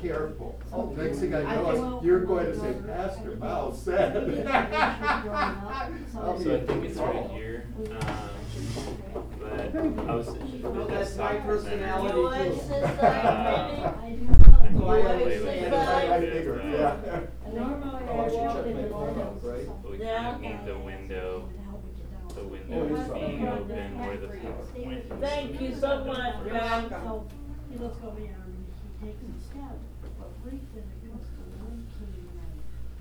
careful. Oh. Next thing I I know, think- you're going to say, Pastor Mao said. I'll be So I in think it's right trouble. here, um, but I was. Oh, that's my personality You always too. say Uh, that, I maybe. So I You always always say say that. that. I figured, yeah. Normally Oh, I I should walk check in my the phone morning. out, right? But we Yeah. kind of need the window, the Oh, window it's being fine. open where the PowerPoint is. Thank you so much, You're Ben. welcome. He looks over here and he takes a step,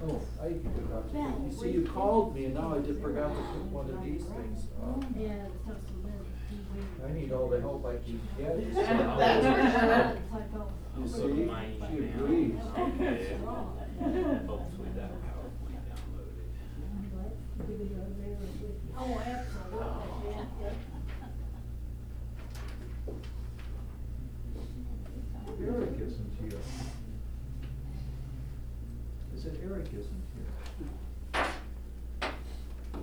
Oh, I forgot to, you see, you called me and now I just forgot to put one of these things on. I, yeah, it's just a minute, he waited. I need all the help I can get. That's for sure. Typo. You see, she agrees. okay, hopefully that PowerPoint downloaded. Oh, absolutely, yeah, yeah. Eric isn't here. I said Eric isn't here.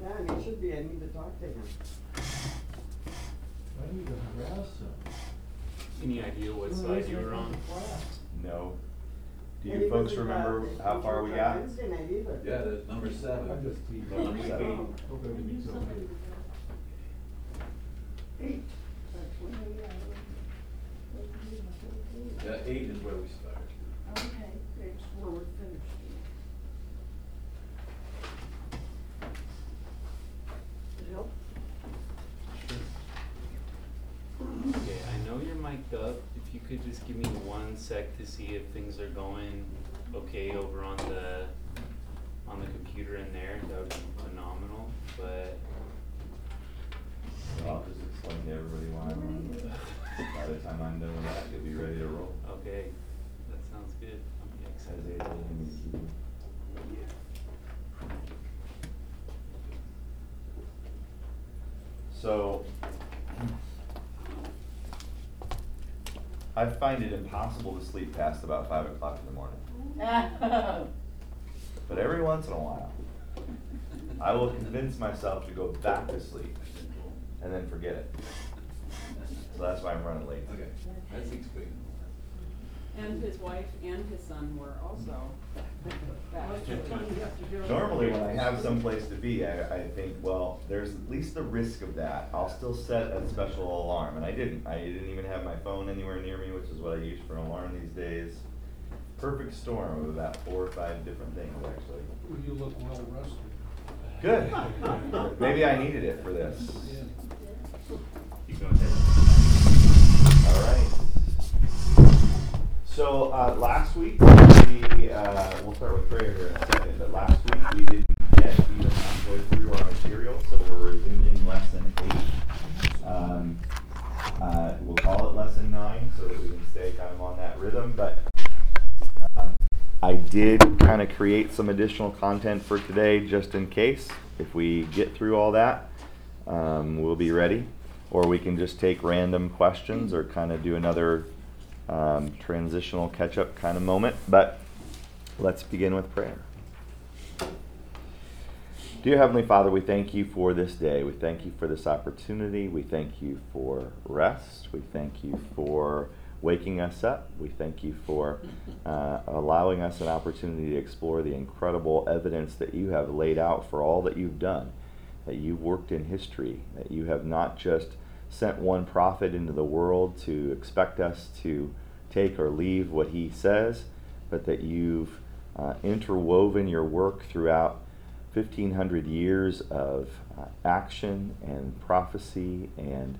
Yeah, and it should be, I need to talk to him. I need to harass him. Any idea what slide you were on? No. Do And you he folks wasn't, uh, remember how far we got? Wednesday night either. Yeah, that's number seven. I'm just teasing. Number seven. Everything's okay. Eight. That's uh, Yeah, eight is where we started. Okay, it's where we're Okay, I know you're mic'd up. If you could just give me one sec to see if things are going okay over on the on the computer in there, that would be phenomenal. But I'll just explain to everybody why I'm on. By the time I'm done with that, you'll be ready to roll. okay, that sounds good. I'm Says excited. AJ needs to do. So, I find it impossible to sleep past about five o'clock in the morning. But every once in a while, I will convince myself to go back to sleep and then forget it. So that's why I'm running late. Okay, that's explainable. And his wife and his son were also back. Normally, when I have someplace to be, I, I think, well, there's at least the risk of that. I'll still set a special alarm, and I didn't. I didn't even have my phone anywhere near me, which is what I use for an alarm these days. Perfect storm of about four or five different things, actually. Well, You look well rested. Good. Maybe I needed it for this. Yeah. You go ahead. All right. So, uh, last week, we, uh, we'll start with prayer here in a second, but last week we didn't get even halfway through our material, so we're resuming lesson eight. Um, uh, we'll call it lesson nine so that we can stay kind of on that rhythm, but um, I did kind of create some additional content for today just in case. If we get through all that, um, we'll be ready. Or we can just take random questions or kind of do another um, transitional catch up kind of moment. But let's begin with prayer. Dear Heavenly Father, we thank you for this day. We thank you for this opportunity. We thank you for rest. We thank you for waking us up. We thank you for uh, allowing us an opportunity to explore the incredible evidence that you have laid out for all that you've done, that you've worked in history, that you have not just sent one prophet into the world to expect us to take or leave what he says, but that you've uh, interwoven your work throughout 1500 years of uh, action and prophecy and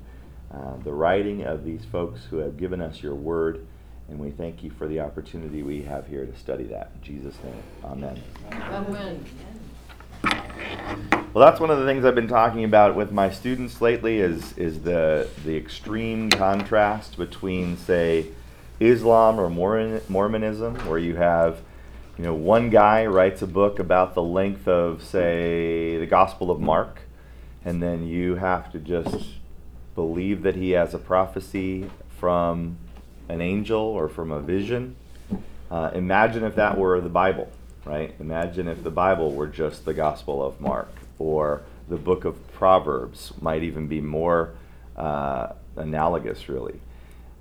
uh, the writing of these folks who have given us your word. And we thank you for the opportunity we have here to study that. In Jesus' name, amen. Amen. Well, that's one of the things I've been talking about with my students lately is is the the extreme contrast between, say, Islam or Mormonism, where you have, you know, one guy writes a book about the length of, say, the Gospel of Mark, and then you have to just believe that he has a prophecy from an angel or from a vision. Uh, imagine if that were the Bible, right? Imagine if the Bible were just the Gospel of Mark or the book of Proverbs, might even be more uh, analogous, really.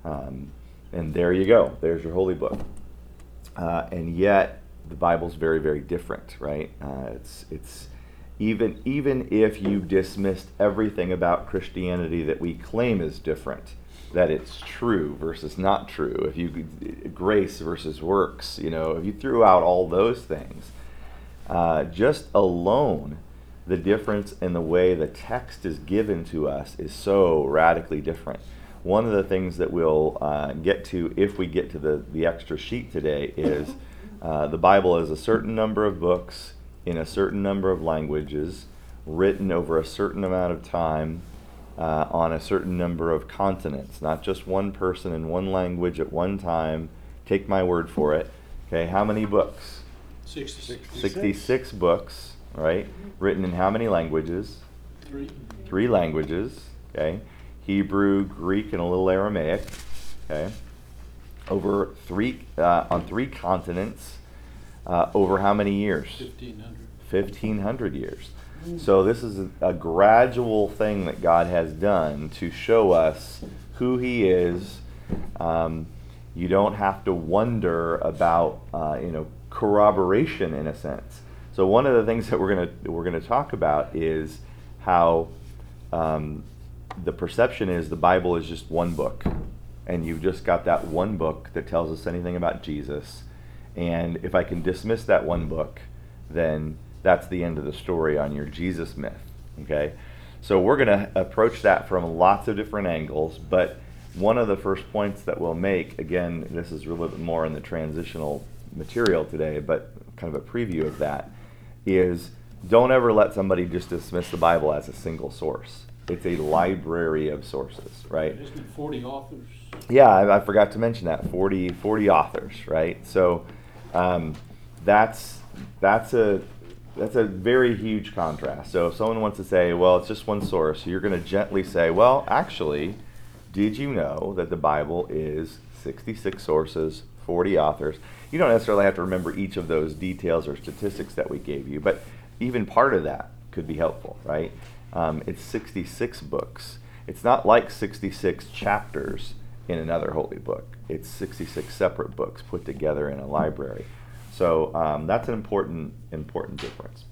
Um, and there you go. There's your holy book. Uh, and yet, the Bible's very, very different, right? Uh, it's it's even even if you dismissed everything about Christianity that we claim is different, that it's true versus not true. If you grace versus works, you know, if you threw out all those things, uh, just alone, the difference in the way the text is given to us is so radically different. One of the things that we'll uh, get to if we get to the, the extra sheet today is uh, the Bible is a certain number of books in a certain number of languages, written over a certain amount of time uh, on a certain number of continents, not just one person in one language at one time. Take my word for it. Okay, how many books? Sixty-six. 66 books, right? Written in how many languages? Three. Three languages, okay? Hebrew, Greek, and a little Aramaic, okay? Over three, uh, on three continents, uh, over how many years? Fifteen hundred. 1500 years. So this is a, a gradual thing that God has done to show us who He is. Um, you don't have to wonder about, uh, you know, corroboration in a sense. So one of the things that we're gonna we're gonna talk about is how um, the perception is the Bible is just one book, and you've just got that one book that tells us anything about Jesus. And if I can dismiss that one book, then that's the end of the story on your Jesus myth. Okay? So we're going to approach that from lots of different angles, but one of the first points that we'll make, again, this is a little bit more in the transitional material today, but kind of a preview of that, is don't ever let somebody just dismiss the Bible as a single source. It's a library of sources, right? Isn't it forty authors? Yeah, I, I forgot to mention that 40, 40 authors, right? So um, that's that's a that's a very huge contrast. So if someone wants to say, well, it's just one source, you're going to gently say, well, actually, did you know that the Bible is 66 sources, 40 authors? You don't necessarily have to remember each of those details or statistics that we gave you, but even part of that could be helpful, right? Um, it's 66 books. It's not like 66 chapters in another holy book. It's 66 separate books put together in a library. So um, that's an important important difference.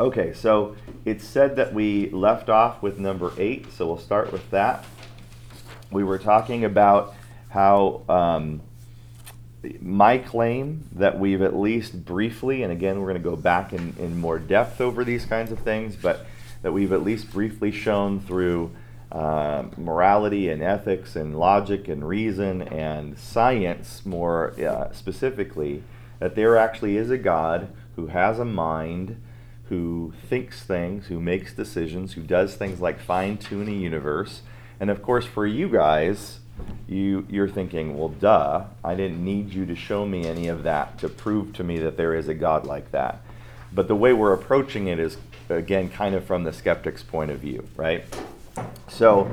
Okay, so it's said that we left off with number eight, so we'll start with that. We were talking about how um, my claim that we've at least briefly, and again, we're going to go back in, in more depth over these kinds of things, but that we've at least briefly shown through uh, morality and ethics and logic and reason and science more uh, specifically that there actually is a God who has a mind, who thinks things, who makes decisions, who does things like fine tune a universe. And of course, for you guys, you you're thinking, well, duh, I didn't need you to show me any of that to prove to me that there is a God like that. But the way we're approaching it is again kind of from the skeptic's point of view, right? So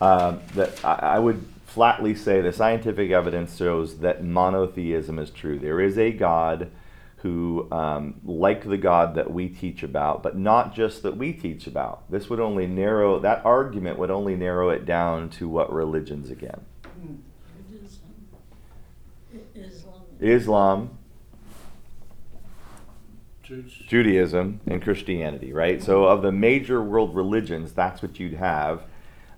um, that I, I would flatly say the scientific evidence shows that monotheism is true. There is a God who, um, like the God that we teach about, but not just that we teach about. This would only narrow, that argument would only narrow it down to what religions again? Islam. Islam, Judaism, and Christianity, right? So, of the major world religions, that's what you'd have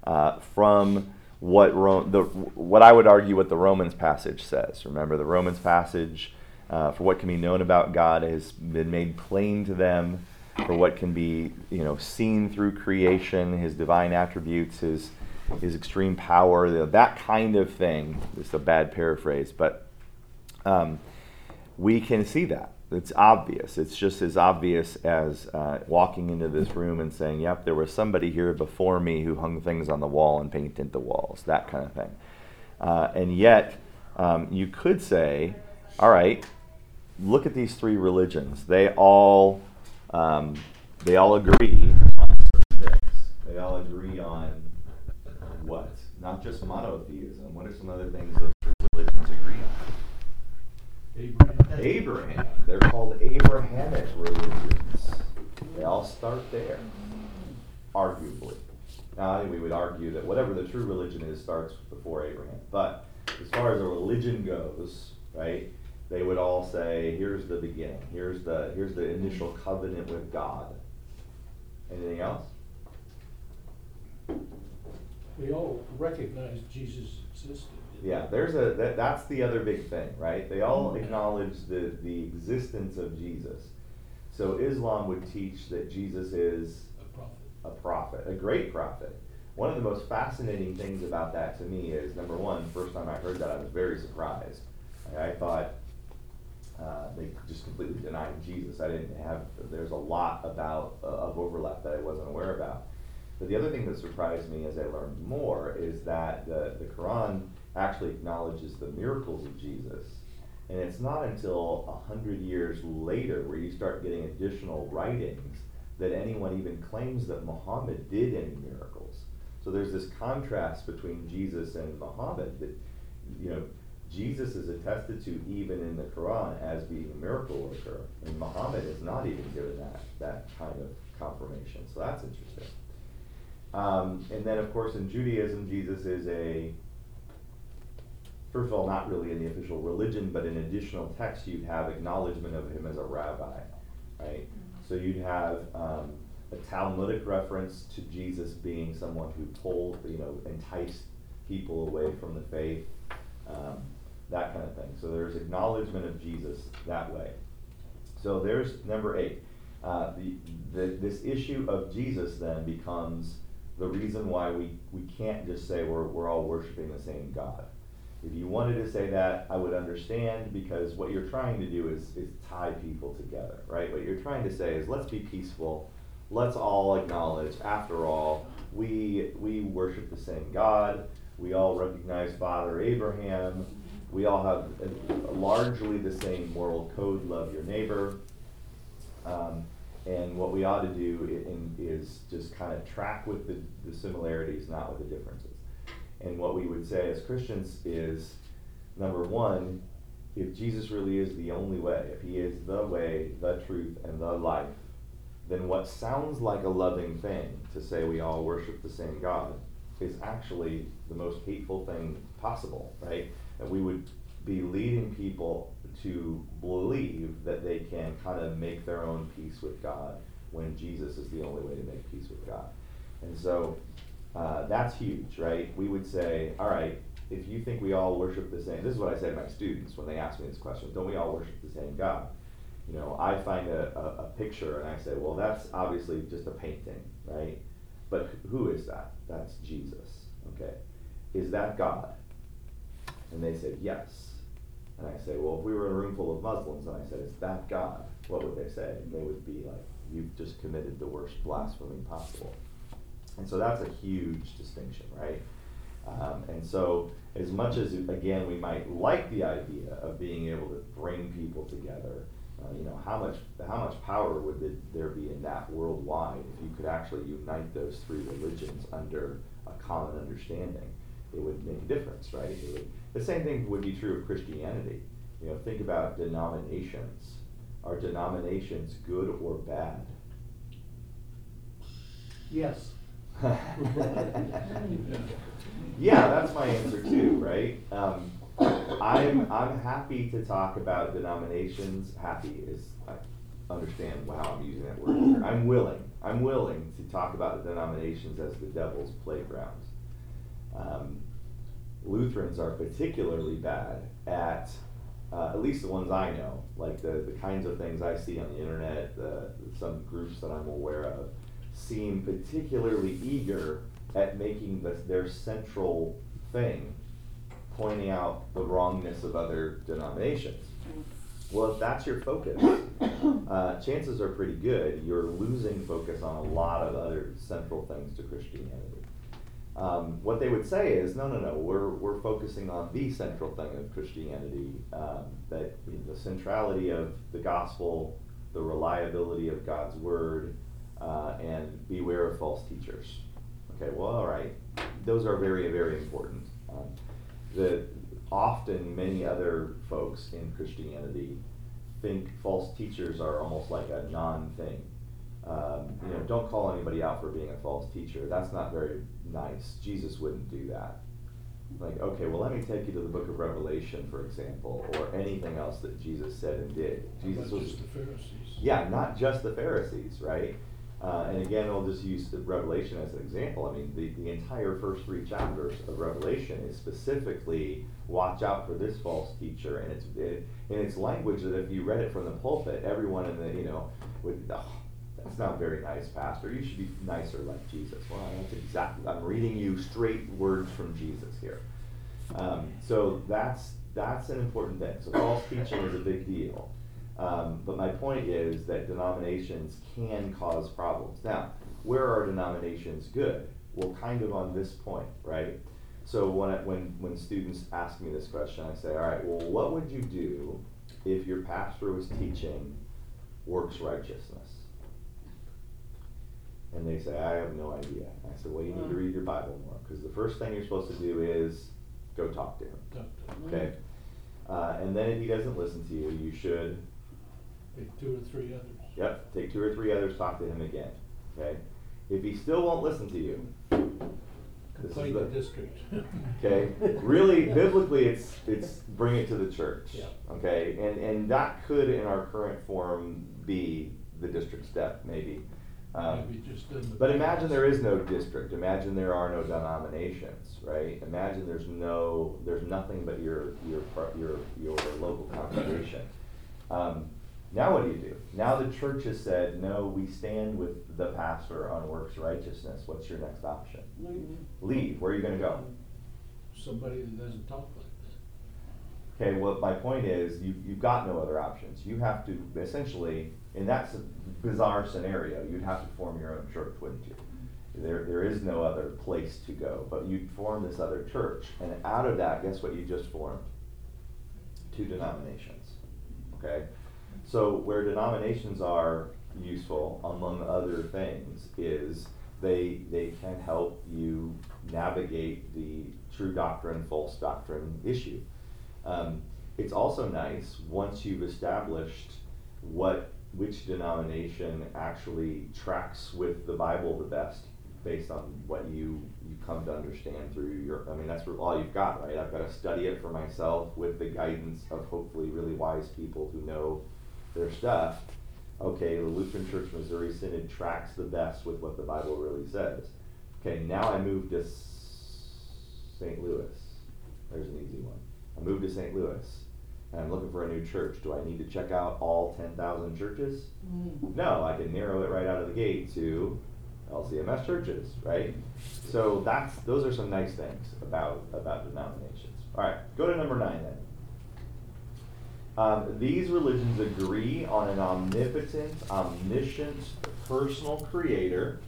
uh, from what the what I would argue what the Romans passage says. Remember, the Romans passage uh, for what can be known about God has been made plain to them. For what can be you know seen through creation, His divine attributes, His His extreme power, you know, that kind of thing. It's a bad paraphrase, but um, we can see that. It's obvious. It's just as obvious as uh, walking into this room and saying, "Yep, there was somebody here before me who hung things on the wall and painted the walls." That kind of thing. Uh, and yet, um, you could say, "All right, look at these three religions. They all, um, they all agree on certain things. They all agree on what? Not just monotheism. What are some other things those Abraham. Abraham. They're called Abrahamic religions. They all start there, arguably. Now, we would argue that whatever the true religion is starts before Abraham. But as far as a religion goes, right, they would all say, here's the beginning, here's the here's the initial covenant with God. Anything else? We all recognize Jesus existed. Yeah, there's a that, that's the other big thing, right? They all acknowledge the the existence of Jesus. So Islam would teach that Jesus is A prophet. a prophet, a great prophet. One of the most fascinating things about that to me is number one, first time I heard that, I was very surprised. I, I thought uh, they just completely denied Jesus. I didn't have, there's a lot about, uh, of overlap that I wasn't aware about. But the other thing that surprised me as I learned more is that the, the Quran actually acknowledges the miracles of Jesus. And it's not until a hundred years later where you start getting additional writings that anyone even claims that Muhammad did any miracles. So there's this contrast between Jesus and Muhammad that, you know, Jesus is attested to even in the Quran as being a miracle worker, and Muhammad is not even given that, that kind of confirmation. So that's interesting. Um, and then, of course, in Judaism, Jesus is a, first of all, not really in the official religion, but in additional text, you'd have acknowledgement of him as a rabbi, right? So you'd have um, a Talmudic reference to Jesus being someone who pulled, you know, enticed people away from the faith, um, that kind of thing. So there's acknowledgement of Jesus that way. So there's number eight. Uh, the, the, this issue of Jesus then becomes the reason why we, we can't just say we're, we're all worshiping the same God. If you wanted to say that, I would understand because what you're trying to do is, is tie people together, right? What you're trying to say is let's be peaceful. Let's all acknowledge, after all, we, we worship the same God. We all recognize Father Abraham. We all have largely the same moral code love your neighbor. Um, and what we ought to do in, is just kind of track with the, the similarities, not with the differences. And what we would say as Christians is number one, if Jesus really is the only way, if he is the way, the truth, and the life, then what sounds like a loving thing to say we all worship the same God is actually the most hateful thing possible, right? That we would be leading people to believe that they can kind of make their own peace with God when Jesus is the only way to make peace with God. And so uh, that's huge, right? We would say, all right, if you think we all worship the same, this is what I say to my students when they ask me this question don't we all worship the same God? You know, I find a, a, a picture and I say, well, that's obviously just a painting, right? But who is that? That's Jesus, okay? Is that God? And they said, yes. And I say, well, if we were in a room full of Muslims and I said, is that God? What would they say? And they would be like, you've just committed the worst blasphemy possible. And so that's a huge distinction, right? Um, and so, as much as, again, we might like the idea of being able to bring people together, uh, you know, how much, how much power would the, there be in that worldwide if you could actually unite those three religions under a common understanding? It would make a difference, right? It would, the same thing would be true of Christianity. You know, think about denominations. Are denominations good or bad? Yes. yeah, that's my answer too, right? Um, I'm I'm happy to talk about denominations. Happy is I understand how I'm using that word. I'm willing. I'm willing to talk about the denominations as the devil's playground. Um, Lutherans are particularly bad at, uh, at least the ones I know, like the, the kinds of things I see on the internet, the, some groups that I'm aware of, seem particularly eager at making the, their central thing pointing out the wrongness of other denominations. Well, if that's your focus, uh, chances are pretty good you're losing focus on a lot of other central things to Christianity. Um, what they would say is, no, no, no, we're, we're focusing on the central thing of Christianity, um, that you know, the centrality of the gospel, the reliability of God's word, uh, and beware of false teachers. Okay, well, all right, those are very, very important. Um, the, often many other folks in Christianity think false teachers are almost like a non thing. Um, you know, don't call anybody out for being a false teacher. That's not very nice. Jesus wouldn't do that. Like, okay, well, let me take you to the book of Revelation, for example, or anything else that Jesus said and did. Jesus was just the Pharisees? yeah, not just the Pharisees, right? Uh, and again, I'll just use the Revelation as an example. I mean, the, the entire first three chapters of Revelation is specifically watch out for this false teacher, and it's it, in its language that if you read it from the pulpit, everyone in the you know would oh, that's not very nice, Pastor. You should be nicer like Jesus. Well, that's exactly. I'm reading you straight words from Jesus here. Um, so that's that's an important thing. So false teaching is a big deal. Um, but my point is that denominations can cause problems. Now, where are denominations good? Well, kind of on this point, right? So when I, when when students ask me this question, I say, all right, well, what would you do if your pastor was teaching works righteousness? And they say, I have no idea. I said, well, you need to read your Bible more, because the first thing you're supposed to do is go talk to him. Talk to Okay? Uh, and then if he doesn't listen to you, you should, Take two or three others. yep, take two or three others, talk to him again. Okay? If he still won't listen to you, this is Complain the, district. okay? Really, biblically, it's, it's bring it to the church. Yeah. Okay? And, and that could, in our current form, be the district step, maybe. Um, Maybe just in the. But imagine there is no district, imagine there are no denominations, right? Imagine there's no, there's nothing but your, your, your, your local congregation. Um, now what do you do? Now the church has said, no, we stand with the pastor on works righteousness, what's your next option? Leave, where are you gonna go? Somebody that doesn't talk like that. Okay, well, my point is, you, you've got no other options. You have to, essentially, in that s- bizarre scenario, you'd have to form your own church, wouldn't you? There, there is no other place to go, but you'd form this other church, and out of that, guess what you just formed? Two denominations, okay? So where denominations are useful, among other things, is they, they can help you navigate the true doctrine, false doctrine issue. Um, it's also nice, once you've established what, which denomination actually tracks with the Bible the best, based on what you, you come to understand through your, I mean, that's all you've got, right? I've gotta study it for myself with the guidance of hopefully really wise people who know their stuff. Okay, the Lutheran Church Missouri Synod tracks the best with what the Bible really says. Okay, now I move to St. Louis. There's an easy one. I moved to St. Louis I'm looking for a new church. Do I need to check out all 10,000 churches? No, I can narrow it right out of the gate to LCMS churches, right? So that's those are some nice things about about denominations. All right, go to number nine then. Um, these religions agree on an omnipotent, omniscient, personal creator.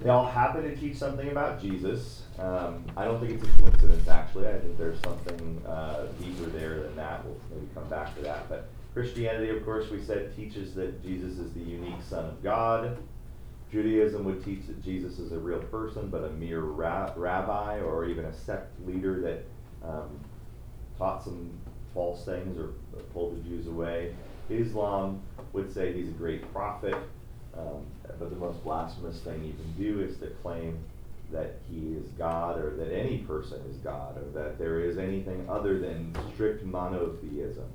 They all happen to teach something about Jesus. Um, I don't think it's a coincidence, actually. I think there's something uh, deeper there than that. We'll maybe come back to that. But Christianity, of course, we said teaches that Jesus is the unique Son of God. Judaism would teach that Jesus is a real person, but a mere ra- rabbi or even a sect leader that um, taught some false things or pulled the Jews away. Islam would say he's a great prophet, um, but the most blasphemous thing you can do is to claim that he is God or that any person is God or that there is anything other than strict monotheism.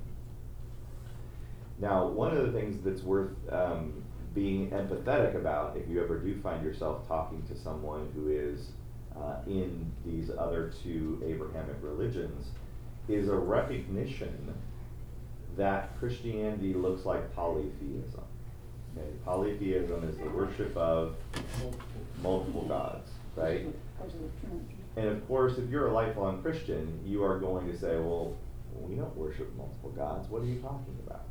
Now, one of the things that's worth um, being empathetic about if you ever do find yourself talking to someone who is uh, in these other two Abrahamic religions is a recognition that Christianity looks like polytheism. Okay, polytheism is the worship of Multiple. multiple gods, right? And of course, if you're a lifelong Christian, you are going to say, well, we don't worship multiple gods. What are you talking about?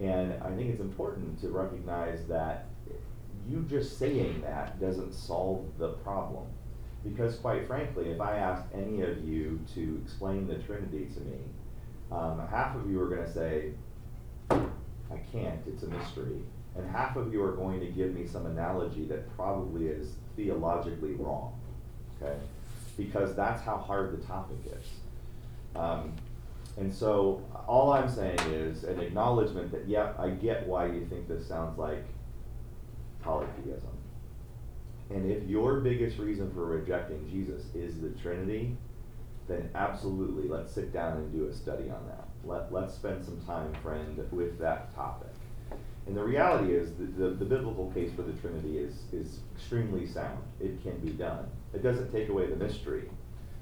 And I think it's important to recognize that you just saying that doesn't solve the problem. Because quite frankly, if I asked any of you to explain the Trinity to me, um, half of you are going to say, I can't, it's a mystery. And half of you are going to give me some analogy that probably is theologically wrong, okay? Because that's how hard the topic is. Um, and so all I'm saying is an acknowledgement that, yeah, I get why you think this sounds like polytheism. And if your biggest reason for rejecting Jesus is the Trinity, then absolutely, let's sit down and do a study on that. Let, let's spend some time, friend, with that topic. And the reality is, the, the, the biblical case for the Trinity is, is extremely sound. It can be done. It doesn't take away the mystery.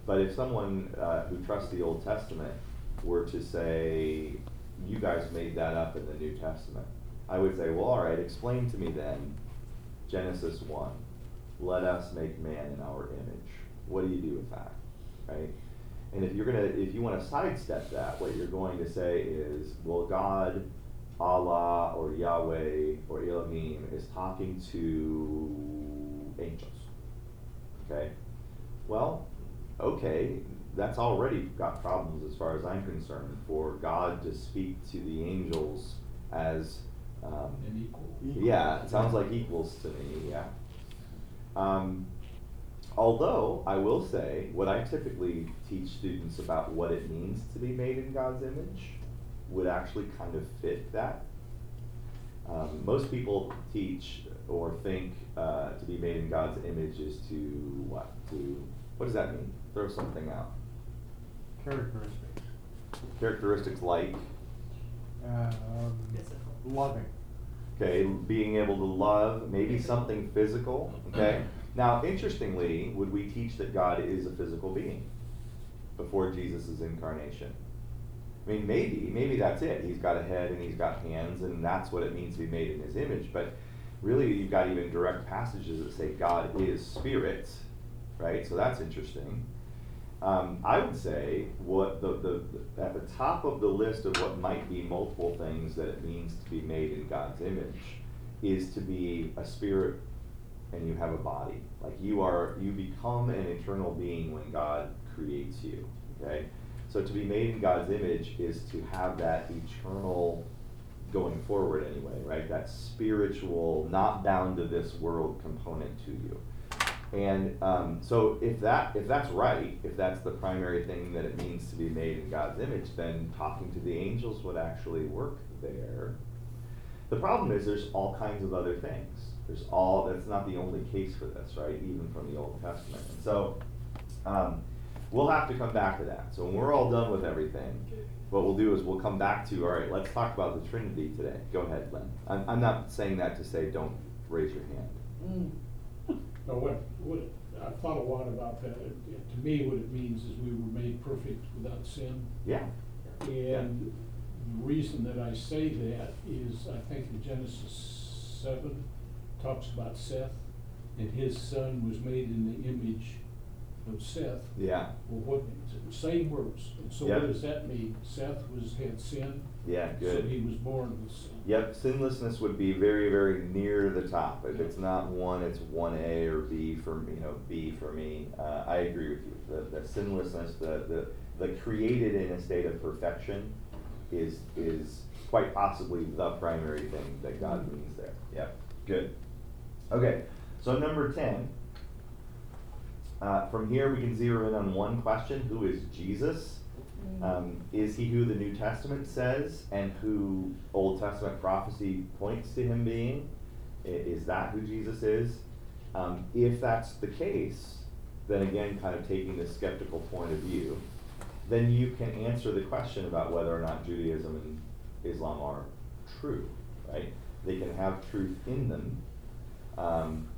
But if someone uh, who trusts the Old Testament were to say, you guys made that up in the New Testament, I would say, well, all right, explain to me then Genesis 1. Let us make man in our image. What do you do with that? Right? And if you're gonna, if you want to sidestep that, what you're going to say is, well, God, Allah, Yahweh, or Elohim is talking to angels. Okay? Well, okay, that's already got problems as far as I'm concerned for God to speak to the angels as um, An equal. yeah, it sounds like equals to me, yeah. Um, although, I will say, what I typically teach students about what it means to be made in God's image would actually kind of fit that. Um, most people teach or think uh, to be made in God's image is to what? To what does that mean? Throw something out. Characteristics. Characteristics like Um, loving. Okay, being able to love, maybe something physical, okay? Now, interestingly, would we teach that God is a physical being before Jesus' incarnation? I mean, maybe, maybe that's it. He's got a head and he's got hands, and that's what it means to be made in his image. But really, you've got even direct passages that say God is spirit, right? So that's interesting. Um, I would say what the, the, the- at the top of the list of what might be multiple things that it means to be made in God's image is to be a spirit and you have a body. Like you are, you become an eternal being when God creates you. Okay, so to be made in God's image is to have that eternal going forward anyway, right? That spiritual, not bound to this world component to you. And um, so if that if that's right, if that's the primary thing that it means to be made in God's image, then talking to the angels would actually work there. The problem is there's all kinds of other things. There's all that's not the only case for this, right? Even from the Old Testament. And so um, we'll have to come back to that. So when we're all done with everything, what we'll do is we'll come back to all right. Let's talk about the Trinity today. Go ahead, Len. I'm, I'm not saying that to say don't raise your hand. Mm. No, what, what, I've thought a lot about that. It- it- To me, what it means is we were made perfect without sin. Yeah. And the reason that I say that is I think in Genesis seven talks about Seth and his son was made in the image of Seth. Yeah. Well, what, same words. And so what does that mean? Seth was, had sin. Yeah. So Good. he was born with sin. Yep, sinlessness would be very, very near the top. If it's not one, it's one A or B for you know B for me. Uh, I agree with you. The, the sinlessness, the, the the created in a state of perfection, is is quite possibly the primary thing that God means there. Yep, good. Okay, so number ten. Uh, from here, we can zero in on one question: Who is Jesus? Um, is he who the New Testament says and who Old Testament prophecy points to him being? Is that who Jesus is? Um, if that's the case, then again, kind of taking the skeptical point of view, then you can answer the question about whether or not Judaism and Islam are true, right? They can have truth in them, um,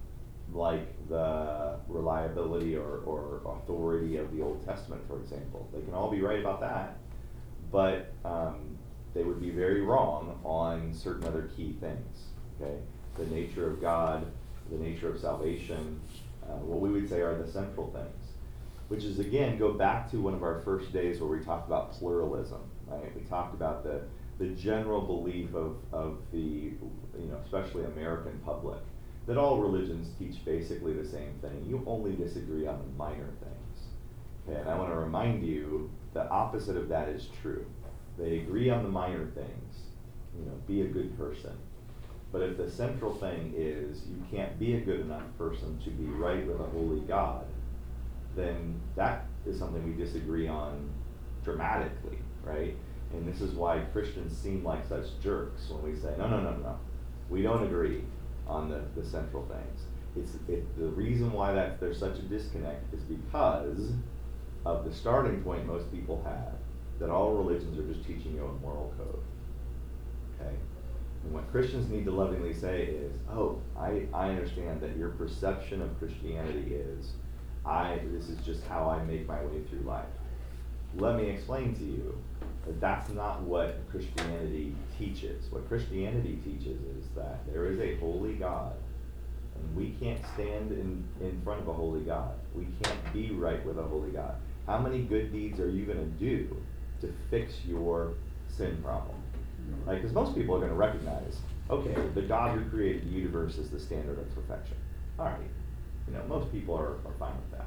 like the reliability or, or authority of the Old Testament, for example. They can all be right about that, but um, they would be very wrong on certain other key things. Okay, the nature of God, the nature of salvation, uh, what we would say are the central things. Which is again go back to one of our first days where we talked about pluralism. Right, we talked about the the general belief of, of the you know especially American public that all religions teach basically the same thing. You only disagree on the minor things. Okay, and I want to remind you the opposite of that is true. They agree on the minor things. You know, be a good person. But if the central thing is you can't be a good enough person to be right with a holy God, then that is something we disagree on dramatically, right? And this is why Christians seem like such jerks when we say, no, no, no, no, we don't agree on the, the central things. It's, it, the reason why that there's such a disconnect is because of the starting point most people have, that all religions are just teaching you a moral code. Okay? And what Christians need to lovingly say is, oh, I, I understand that your perception of Christianity is, I, this is just how I make my way through life. Let me explain to you that that's not what Christianity teaches. What Christianity teaches is that there is a holy God, and we can't stand in, in front of a holy God. We can't be right with a holy God. How many good deeds are you going to do to fix your sin problem? Right? Because most people are going to recognize, okay, the God who created the universe is the standard of perfection. All right. You know, most people are, are fine with that.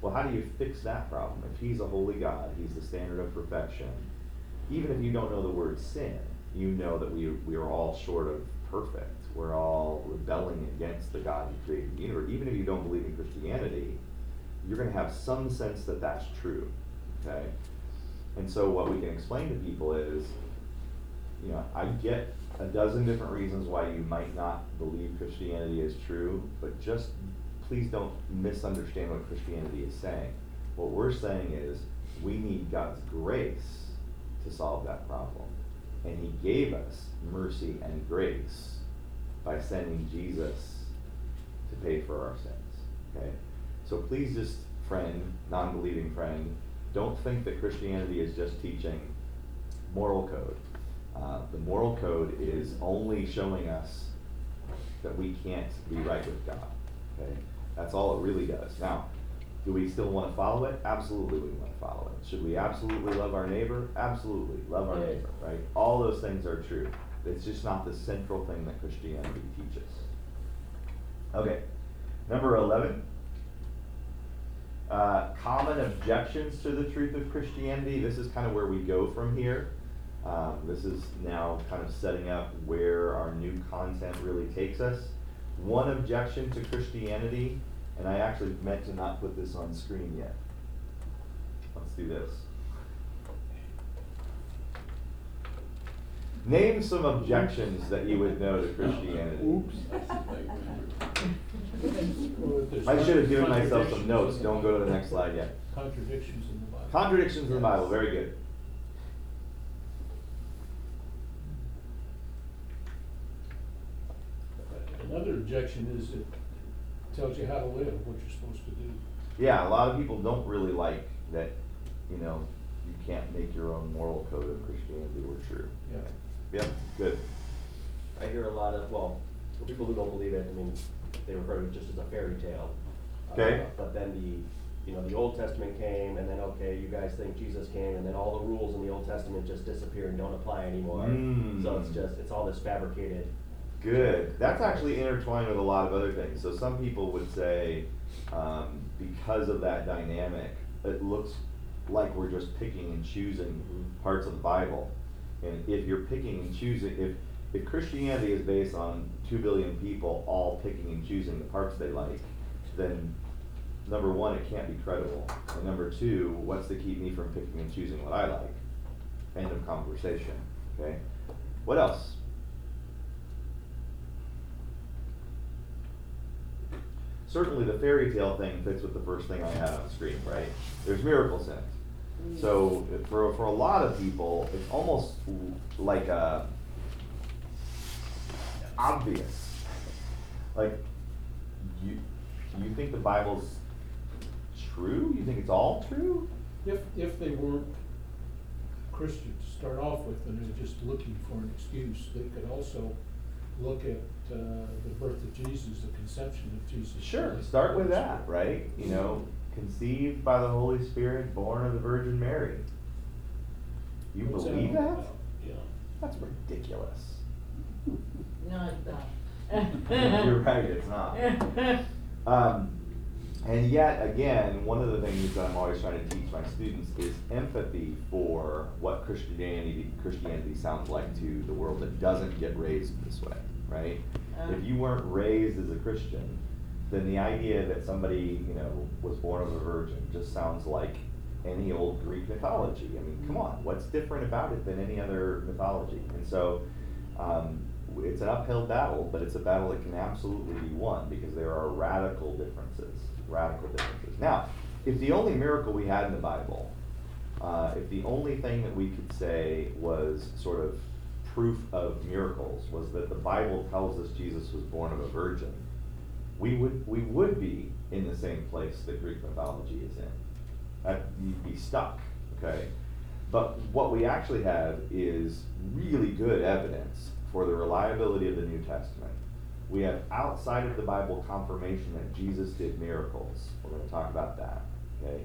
Well, how do you fix that problem? If He's a holy God, He's the standard of perfection. Even if you don't know the word sin, you know that we, we are all short of perfect. We're all rebelling against the God who created the universe. Even if you don't believe in Christianity, you're going to have some sense that that's true. Okay? And so what we can explain to people is, you know, I get a dozen different reasons why you might not believe Christianity is true, but just please don't misunderstand what Christianity is saying. What we're saying is we need God's grace to solve that problem. And He gave us mercy and grace by sending Jesus to pay for our sins. Okay? So please just, friend, non believing friend, don't think that Christianity is just teaching moral code. Uh, the moral code is only showing us that we can't be right with God. Okay? That's all it really does. Now, do we still want to follow it? Absolutely, we want to follow it. Should we absolutely love our neighbor? Absolutely, love our neighbor, right? All those things are true. It's just not the central thing that Christianity teaches. Okay, number 11. Uh, common objections to the truth of Christianity. This is kind of where we go from here. Um, this is now kind of setting up where our new content really takes us. One objection to Christianity, and I actually meant to not put this on screen yet. Let's do this. Name some objections that you would know to Christianity. Oops. I should have given myself some notes. Don't go to the next slide yet. Contradictions in the Bible. Contradictions in the Bible, very good. Another objection is it tells you how to live, what you're supposed to do. Yeah, a lot of people don't really like that, you know, you can't make your own moral code of Christianity or true. Yeah. Yep, good. I hear a lot of, well, for people who don't believe it, I mean, they refer to it just as a fairy tale. Okay. Uh, But then the, you know, the Old Testament came, and then, okay, you guys think Jesus came, and then all the rules in the Old Testament just disappear and don't apply anymore. Mm. So it's just, it's all this fabricated. Good. That's actually intertwined with a lot of other things. So some people would say, um, because of that dynamic, it looks like we're just picking and choosing parts of the Bible. And if you're picking and choosing, if if Christianity is based on two billion people all picking and choosing the parts they like, then number one, it can't be credible. And number two, what's to keep me from picking and choosing what I like? End of conversation. Okay. What else? Certainly the fairy tale thing fits with the first thing I had on the screen, right? There's miracles in it. So for, for a lot of people, it's almost like a obvious. Like you you think the Bible's true? You think it's all true? If, if they weren't Christians to start off with and they're just looking for an excuse, they could also look at uh, the birth of Jesus, the conception of Jesus. Sure. Christ. Start with that, right? You know, conceived by the Holy Spirit, born of the Virgin Mary. You What's believe all that? Yeah. That's ridiculous. No, it's not. You're right, it's not. Um, and yet again, one of the things that I'm always trying to teach my students is empathy for what Christianity Christianity sounds like to the world that doesn't get raised this way, right? If you weren't raised as a Christian, then the idea that somebody, you know, was born of a virgin just sounds like any old Greek mythology. I mean, come on, what's different about it than any other mythology? And so, um, it's an uphill battle, but it's a battle that can absolutely be won because there are radical differences. Radical differences. Now, if the only miracle we had in the Bible, uh, if the only thing that we could say was sort of proof of miracles was that the Bible tells us Jesus was born of a virgin, we would we would be in the same place that Greek mythology is in. That you'd be stuck, okay? But what we actually have is really good evidence for the reliability of the New Testament. We have outside of the Bible confirmation that Jesus did miracles. We're going to talk about that, okay?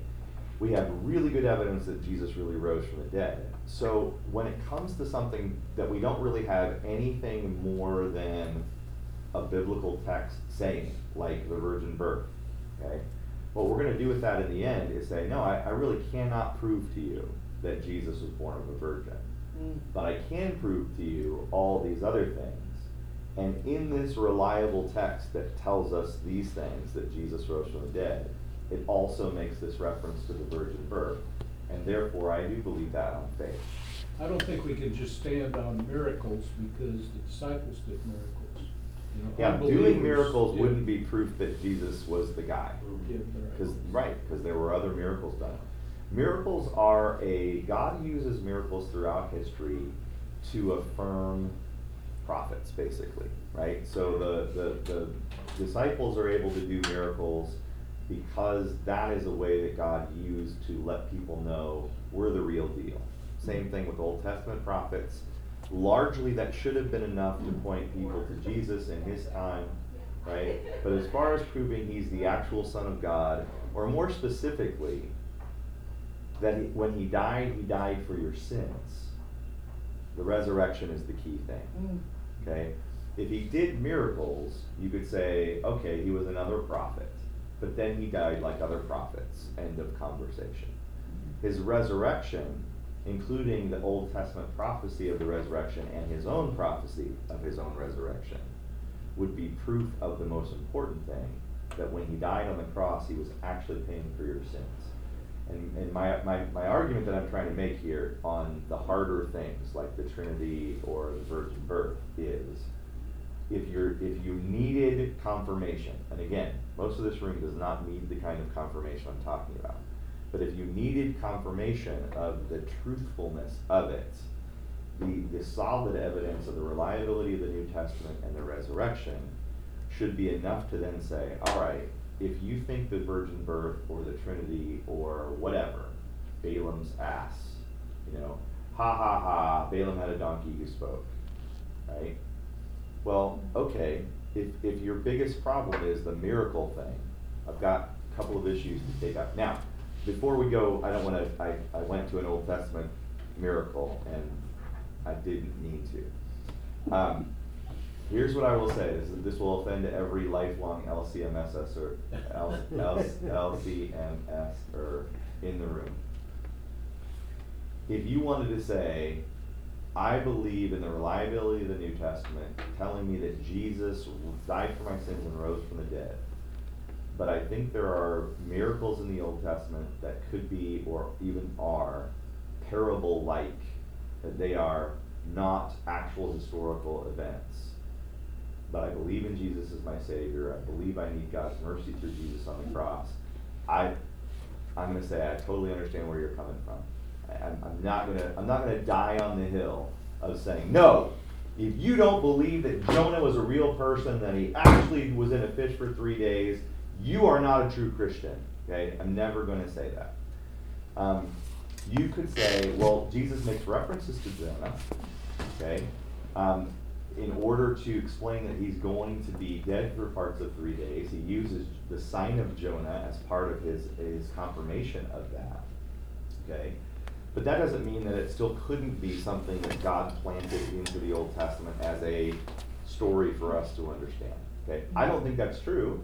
We have really good evidence that Jesus really rose from the dead. So when it comes to something that we don't really have anything more than a biblical text saying, like the virgin birth, okay? What we're gonna do with that in the end is say, no, I, I really cannot prove to you that Jesus was born of a virgin. Mm. But I can prove to you all these other things. And in this reliable text that tells us these things, that Jesus rose from the dead, it also makes this reference to the virgin birth. And therefore, I do believe that on faith. I don't think we can just stand on miracles because the disciples did miracles. You know, Yeah, doing miracles wouldn't be proof that Jesus was the guy. Because right, because there were other miracles done. Miracles are a God uses miracles throughout history to affirm prophets, basically, right? So the, the, the disciples are able to do miracles because that is a way that God used to let people know we're the real deal. Same thing with Old Testament prophets. Largely, that should have been enough to point people to Jesus in his time, right? But as far as proving he's the actual Son of God, or more specifically, that he, when he died, he died for your sins. The resurrection is the key thing. Mm. Okay? If he did miracles, you could say, okay, he was another prophet, but then he died like other prophets. End of conversation. His resurrection, including the Old Testament prophecy of the resurrection and his own prophecy of his own resurrection, would be proof of the most important thing that when he died on the cross, he was actually paying for your sins. And, and my, my, my argument that I'm trying to make here on the harder things like the Trinity or the virgin birth is if you're if you needed confirmation, and again, most of this room does not need the kind of confirmation I'm talking about. But if you needed confirmation of the truthfulness of it, the, the solid evidence of the reliability of the New Testament and the resurrection should be enough to then say, all right, if you think the virgin birth or the Trinity or whatever, Balaam's ass, you know, ha ha ha, Balaam had a donkey who spoke, right? Well, okay, if, if your biggest problem is the miracle thing, I've got a couple of issues to take up. Now, before we go, I don't wanna, I, I went to an Old Testament miracle and I didn't need to. Um, here's what I will say, this, this will offend every lifelong LCMSS or L, L, LCMS or in the room. If you wanted to say, I believe in the reliability of the New Testament, telling me that Jesus died for my sins and rose from the dead. But I think there are miracles in the Old Testament that could be, or even are, parable like, that they are not actual historical events. But I believe in Jesus as my Savior. I believe I need God's mercy through Jesus on the cross. I, I'm gonna say I totally understand where you're coming from. I'm, I'm not gonna, I'm not gonna die on the hill of saying, no, if you don't believe that Jonah was a real person, that he actually was in a fish for three days, you are not a true Christian, okay? I'm never gonna say that. Um, you could say, well, Jesus makes references to Jonah, okay? Um, in order to explain that he's going to be dead for parts of three days, he uses the sign of Jonah as part of his, his confirmation of that, okay? But that doesn't mean that it still couldn't be something that God planted into the Old Testament as a story for us to understand, okay? I don't think that's true,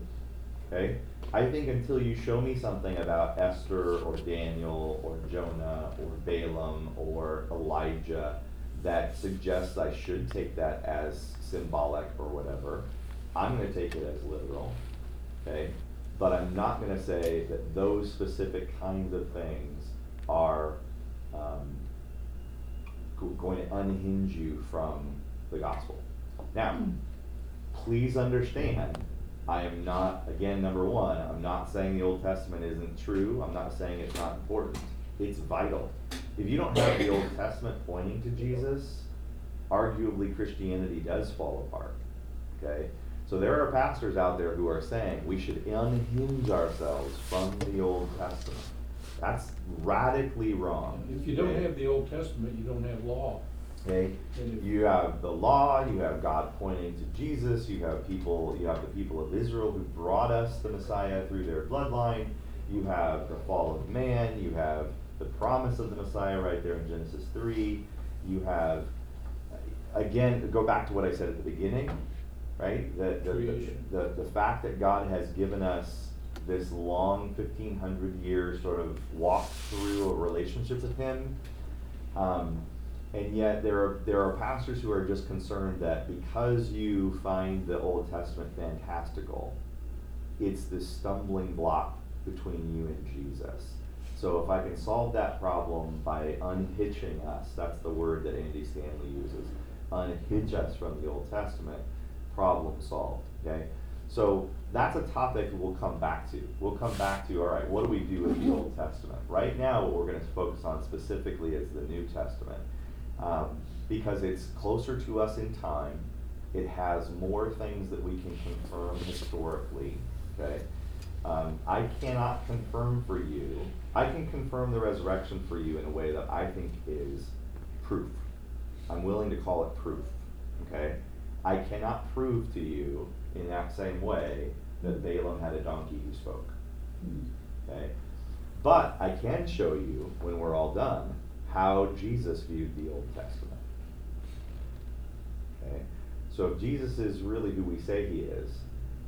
okay? I think until you show me something about Esther or Daniel or Jonah or Balaam or Elijah that suggests I should take that as symbolic or whatever, I'm gonna take it as literal, okay? But I'm not gonna say that those specific kinds of things are um, go- going to unhinge you from the gospel. Now, please understand, I am not, again, number one, I'm not saying the Old Testament isn't true. I'm not saying it's not important. It's vital. If you don't have the Old Testament pointing to Jesus, arguably Christianity does fall apart. Okay? So there are pastors out there who are saying we should unhinge ourselves from the Old Testament. That's radically wrong. If you don't have the Old Testament, you don't have law. Okay, you have the law, you have God pointing to Jesus, you have people, you have the people of Israel who brought us the Messiah through their bloodline, you have the fall of man, you have the promise of the Messiah right there in Genesis three, you have, again, go back to what I said at the beginning, right? The, the, the, the, the fact that God has given us this long fifteen hundred year sort of walk through a relationship with Him, um, and yet there are there are pastors who are just concerned that because you find the Old Testament fantastical, it's this stumbling block between you and Jesus. So if I can solve that problem by unhitching us, that's the word that Andy Stanley uses, unhitch us from the Old Testament, problem solved. Okay? So that's a topic we'll come back to. We'll come back to, all right, what do we do with the Old Testament? Right now, what we're going to focus on specifically is the New Testament um, because it's closer to us in time. It has more things that we can confirm historically. Okay, um, I cannot confirm for you. I can confirm the resurrection for you in a way that I think is proof. I'm willing to call it proof. Okay, I cannot prove to you in that same way that Balaam had a donkey who spoke. Hmm. Okay, but I can show you when we're all done how Jesus viewed the Old Testament. Okay? So if Jesus is really who we say he is,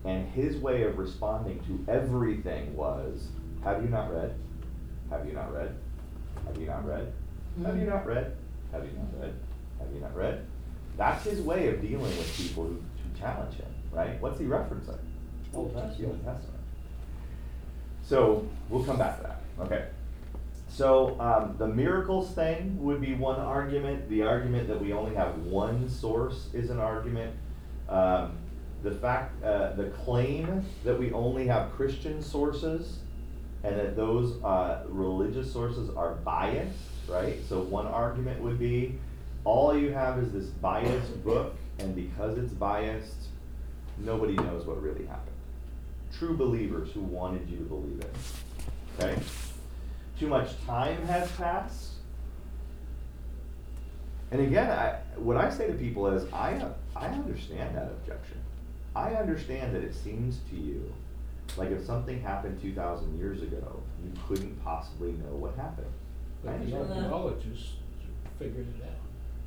and his way of responding to everything was, Have you not read? Have you not read? Have you not read? Have you hmm. not read? Have you not read? Have you not read? That's his way of dealing with people who, who challenge him, right? What's he referencing? Old The Old Testament. Testament. So we'll come back to that. Okay. So um, the miracles thing would be one argument. The argument that we only have one source is an argument. Um, the fact, uh, the claim that we only have Christian sources and that those uh, religious sources are biased, right? So one argument would be all you have is this biased book, and because it's biased, nobody knows what really happened. True believers who wanted you to believe it. Okay? Too much time has passed. And again, I, what I say to people is, I, I understand that objection. I understand that it seems to you like if something happened 2,000 years ago, you couldn't possibly know what happened. But the archaeologists figured it out.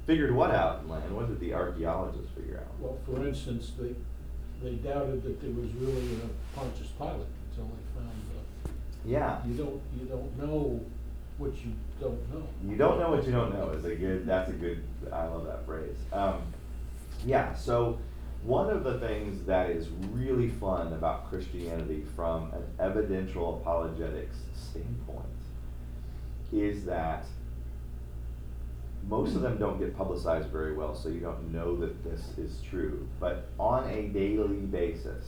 Figured what out, Len? What did the archaeologists figure out? Well, for instance, they, they doubted that there was really a Pontius Pilate until they found the, Yeah. you don't, you don't know what you don't know. You don't know what you don't know is a good, that's a good, I love that phrase. Um, yeah, so one of the things that is really fun about Christianity from an evidential apologetics standpoint is that most of them don't get publicized very well, so you don't know that this is true. But on a daily basis,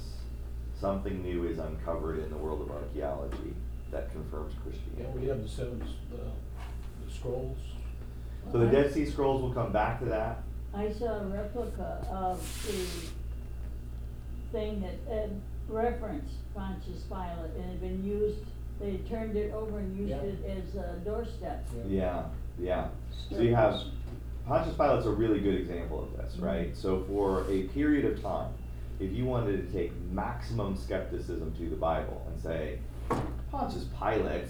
something new is uncovered in the world of archaeology that confirms Christianity. Yeah, Christianity. we have the seven, s- the, the scrolls. So the Dead Sea Scrolls will come back to that. I saw a replica of the thing that uh, referenced Pontius Pilate and had been used, they turned it over and used Yeah. it as a doorstep. Yeah, yeah. So you have, Pontius Pilate's a really good example of this, right? So for a period of time, if you wanted to take maximum skepticism to the Bible and say, Pontius Pilate,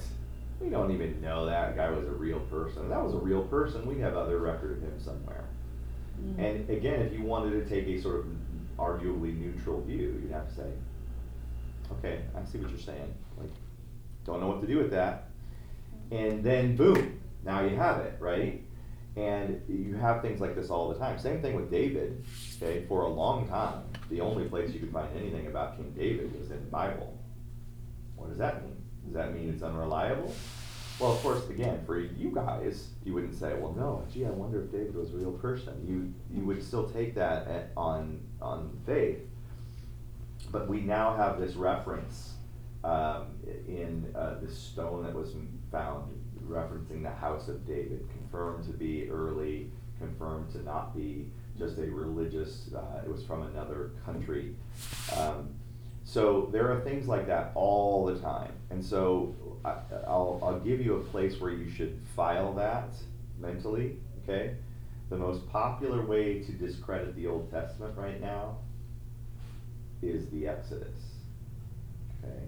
we don't even know that guy was a real person. If that was a real person, we'd have other record of him somewhere. Mm. And again, if you wanted to take a sort of arguably neutral view, you'd have to say, okay, I see what you're saying. Like, don't know what to do with that. And then boom, now you have it, right? And you have things like this all the time. Same thing with David, okay? For a long time, the only place you could find anything about King David was in the Bible. What does that mean? Does that mean it's unreliable? Well, of course, again, for you guys, you wouldn't say, well, no, gee, I wonder if David was a real person. You, you would still take that at, on, on faith. But we now have this reference, um, in, uh, this stone that was found referencing the house of David, confirmed to be early, confirmed to not be just a religious, uh, it was from another country. Um, so there are things like that all the time, and so I, I'll, I'll give you a place where you should file that mentally, okay? The most popular way to discredit the Old Testament right now is the Exodus, okay?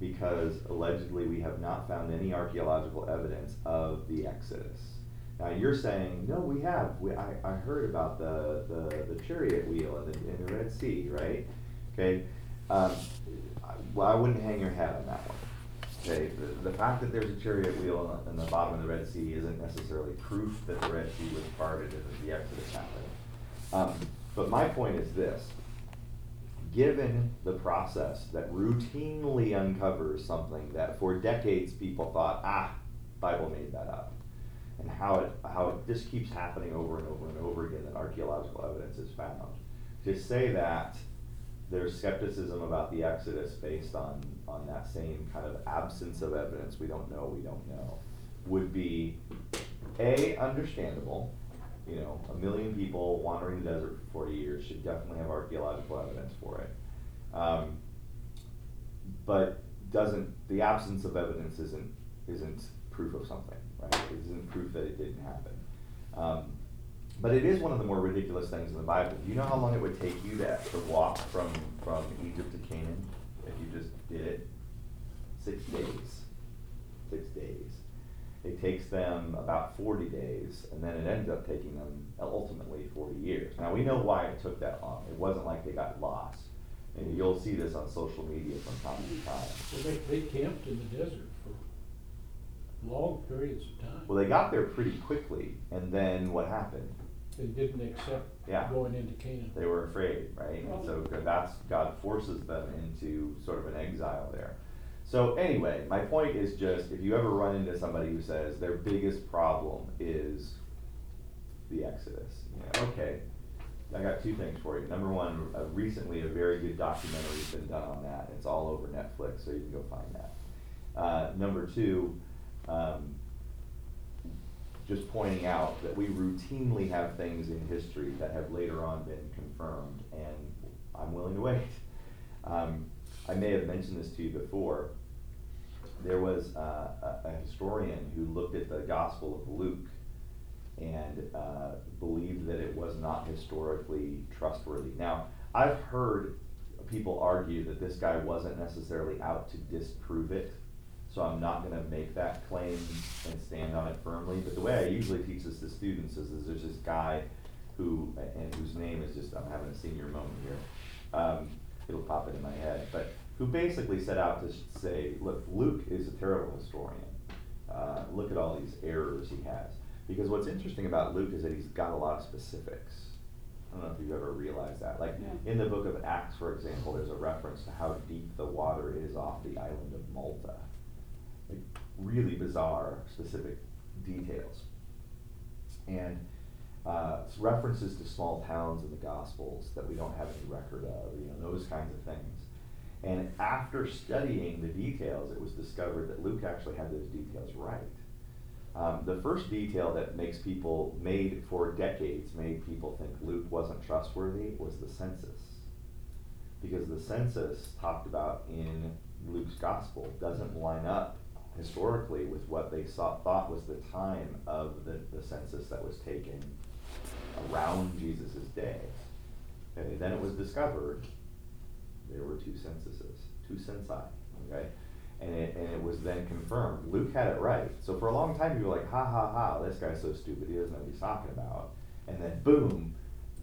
Because allegedly we have not found any archaeological evidence of the Exodus. Now you're saying, no, we have. We, I, I heard about the, the, the chariot wheel in the, in the Red Sea, right? Okay. Um, well, I wouldn't hang your hat on that one. Okay. The, the fact that there's a chariot wheel in the, in the bottom of the Red Sea isn't necessarily proof that the Red Sea was parted and that the Exodus happened. Um, but my point is this given the process that routinely uncovers something that for decades people thought, ah, Bible made that up, and how it how it just keeps happening over and over and over again that archaeological evidence is found. To say that there's skepticism about the Exodus based on on that same kind of absence of evidence, we don't know, we don't know, would be a understandable. You know, a million people wandering the desert for forty years should definitely have archaeological evidence for it. Um, but doesn't, the absence of evidence isn't, isn't proof of something, right? It isn't proof that it didn't happen. Um, but it is one of the more ridiculous things in the Bible. Do you know how long it would take you to, to walk from, from Egypt to Canaan if you just did it? Six days. Six days. It takes them about forty days, and then it ends up taking them ultimately forty years. Now, we know why it took that long. It wasn't like they got lost. And you'll see this on social media from time to time. So they, they camped in the desert for long periods of time. Well, they got there pretty quickly, and then what happened? They didn't accept Yeah. going into Canaan. They were afraid, right? And so that's, God forces them into sort of an exile there. So anyway, my point is just, if you ever run into somebody who says their biggest problem is the Exodus, okay, I got two things for you. Number one, uh, recently a very good documentary's been done on that. It's all over Netflix, so you can go find that. Uh, number two, um, just pointing out that we routinely have things in history that have later on been confirmed, and I'm willing to wait. Um, I may have mentioned this to you before. There was uh, a, a historian who looked at the Gospel of Luke and uh, believed that it was not historically trustworthy. Now, I've heard people argue that this guy wasn't necessarily out to disprove it, so I'm not going to make that claim and stand on it firmly. But the way I usually teach this to students is, is there's this guy who, and whose name is just, I'm having a senior moment here. Um, it'll pop into my head, but who basically set out to say, look, Luke is a terrible historian. Uh, look at all these errors he has. Because what's interesting about Luke is that he's got a lot of specifics. I don't know if you've ever realized that. Like Yeah. in the book of Acts, for example, there's a reference to how deep the water is off the island of Malta. Like really bizarre, specific details. And uh, it's references to small towns in the Gospels that we don't have any record of, you know, those kinds of things. And after studying the details, it was discovered that Luke actually had those details right. Um, the first detail that makes people made for decades made people think Luke wasn't trustworthy was the census, because the census talked about in Luke's gospel doesn't line up historically with what they saw, thought was the time of the, the census that was taken around Jesus' day. Then it was discovered there were two censuses, two censi, okay? And it, and it was then confirmed. Luke had it right. So for a long time, people were like, ha ha ha, this guy's so stupid, he doesn't know what he's talking about. And then boom,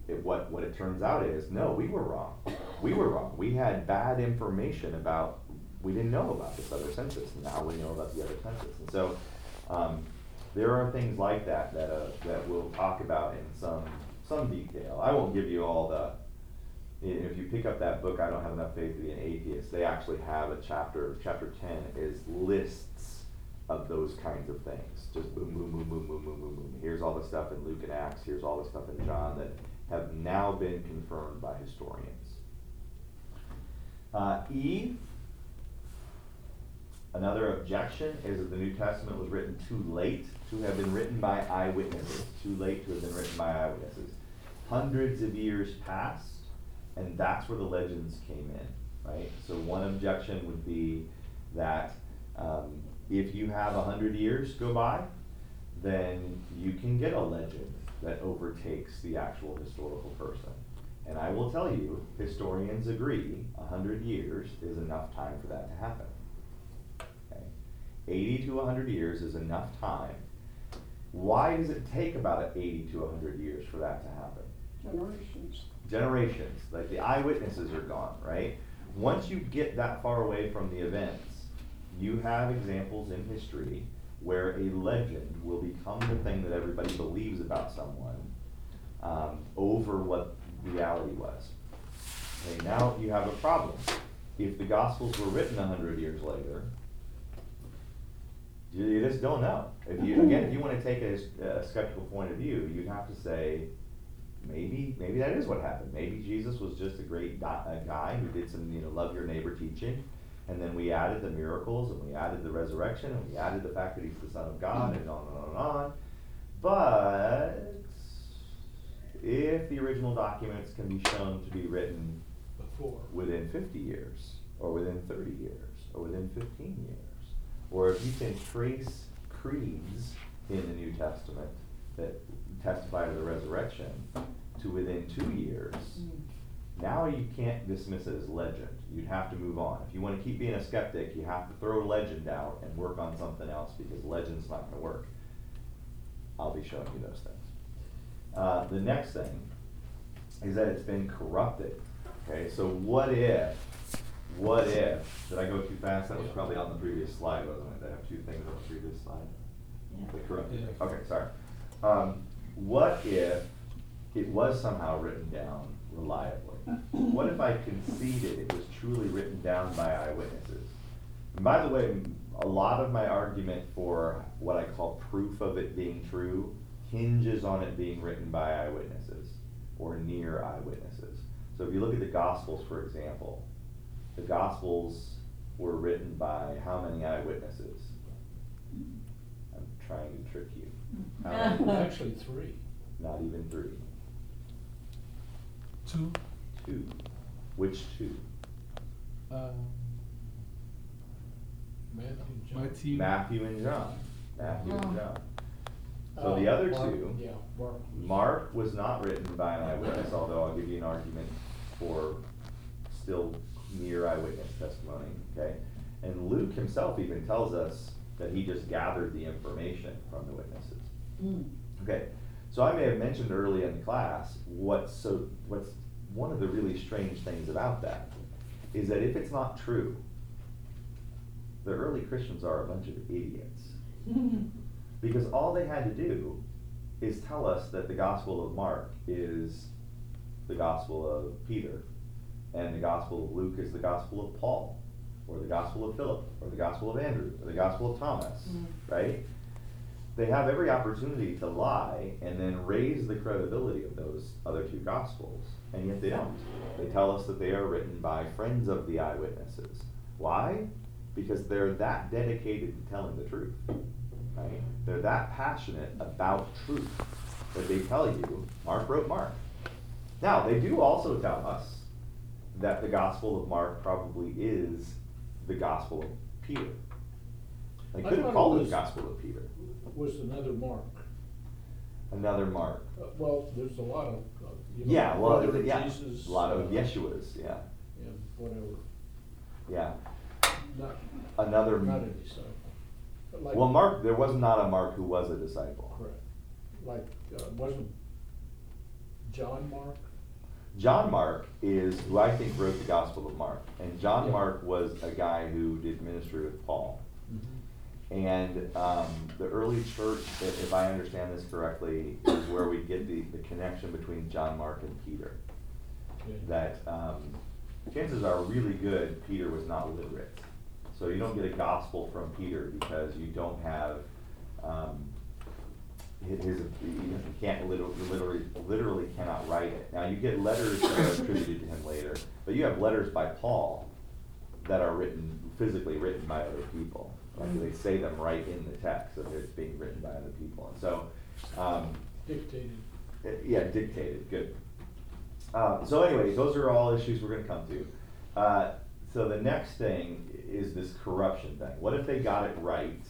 it, what, what it turns out is, no, we were wrong. We were wrong. We had bad information about, we didn't know about this other census, now we know about the other census. And so, um, there are things like that that, uh, that we'll talk about in some, some detail. I won't give you all the, if you pick up that book, I don't have enough faith to be an atheist, they actually have a chapter, chapter ten is lists of those kinds of things. Just boom, boom, boom, boom, boom, boom, boom, boom. Here's all the stuff in Luke and Acts, here's all the stuff in John that have now been confirmed by historians. Uh, E, another objection is that the New Testament was written too late to have been written by eyewitnesses. Too late to have been written by eyewitnesses. Hundreds of years passed, and that's where the legends came in, right? So one objection would be that um, if you have a hundred years go by, then you can get a legend that overtakes the actual historical person. And I will tell you, historians agree, a hundred years is enough time for that to happen. Okay? Eighty to a hundred years is enough time. Why does it take about eighty to a hundred years for that to happen? Generations. Generations, like the eyewitnesses are gone, right? Once you get that far away from the events, you have examples in history where a legend will become the thing that everybody believes about someone um, over what reality was. Okay, now you have a problem. If the Gospels were written a hundred years later, you, just don't know. If you again, if you want to take a skeptical point of view, you'd have to say, maybe maybe that is what happened. Maybe Jesus was just a great di- a guy who did some you know love your neighbor teaching, and then we added the miracles and we added the resurrection and we added the fact that he's the Son of God and on and on and on. But if the original documents can be shown to be written Before. within 50 years, or within 30 years, or within 15 years, or if you can trace creeds in the New Testament that testify to the resurrection to within two years, now you can't dismiss it as legend. You'd have to move on. If you want to keep being a skeptic, you have to throw legend out and work on something else because legend's not going to work. I'll be showing you those things. Uh, the next thing is that it's been corrupted. Okay, so what if, what if, did I go too fast? That was probably on the previous slide, wasn't it? Did I have two things on the previous slide? Yeah. The corrupted, Yeah. okay, sorry. Um, what if it was somehow written down reliably? What if I conceded it was truly written down by eyewitnesses? And by the way, a lot of my argument for what I call proof of it being true hinges on it being written by eyewitnesses or near eyewitnesses. So if you look at the Gospels, for example, the Gospels were written by how many eyewitnesses? I'm trying to trick you. How? Actually, three. Not even three. Two. Two. Which two? Um, Matthew, John. Matthew. Matthew and John. Matthew and Oh. John. So the Uh, other Mark- two, Yeah, Mark. was- Mark was not written by an eyewitness, although I'll give you an argument for still near eyewitness testimony, okay? And Luke himself even tells us that he just gathered the information from the witnesses. Mm. Okay, so I may have mentioned early in the class, what's so, what's, one of the really strange things about that is that if it's not true, the early Christians are a bunch of idiots. Because all they had to do is tell us that the Gospel of Mark is the Gospel of Peter, and the Gospel of Luke is the Gospel of Paul, or the Gospel of Philip, or the Gospel of Andrew, or the Gospel of Thomas, Mm. right? They have every opportunity to lie and then raise the credibility of those other two Gospels, and yet they don't. They tell us that they are written by friends of the eyewitnesses. Why? Because they're that dedicated to telling the truth right? They're that passionate about truth that they tell you, Mark wrote Mark. Now, they do also tell us that the Gospel of Mark probably is the Gospel of Peter. They could have called it the Gospel of Peter. Was another Mark. Another Mark. Uh, Well, there's a lot of, uh, you know. Yeah, well, brother yeah, Jesus, a lot of uh, Yeshuas, yeah, And whatever, yeah. not, Another. not a disciple. But like- Well, Mark, there was not a Mark who was a disciple. Correct. Like, uh, wasn't John Mark? John Mark is who I think wrote the Gospel of Mark, and John Yeah. Mark was a guy who did ministry with Paul. And um, the early church, if I understand this correctly, is where we get the, the connection between John Mark and Peter. Okay. That um, chances are really good Peter was not literate. So you don't get a gospel from Peter because you don't have, um, hi- his, you can't literally, literally, literally cannot write it. Now, you get letters that are attributed to him later, but you have letters by Paul that are written, physically written by other people. Like they say them right in the text, that it's being written by other people. And so, um, Dictated. uh, Yeah, dictated, good. Uh, so anyways, those are all issues we're gonna come to. Uh, so the next thing is this corruption thing. What if they got it right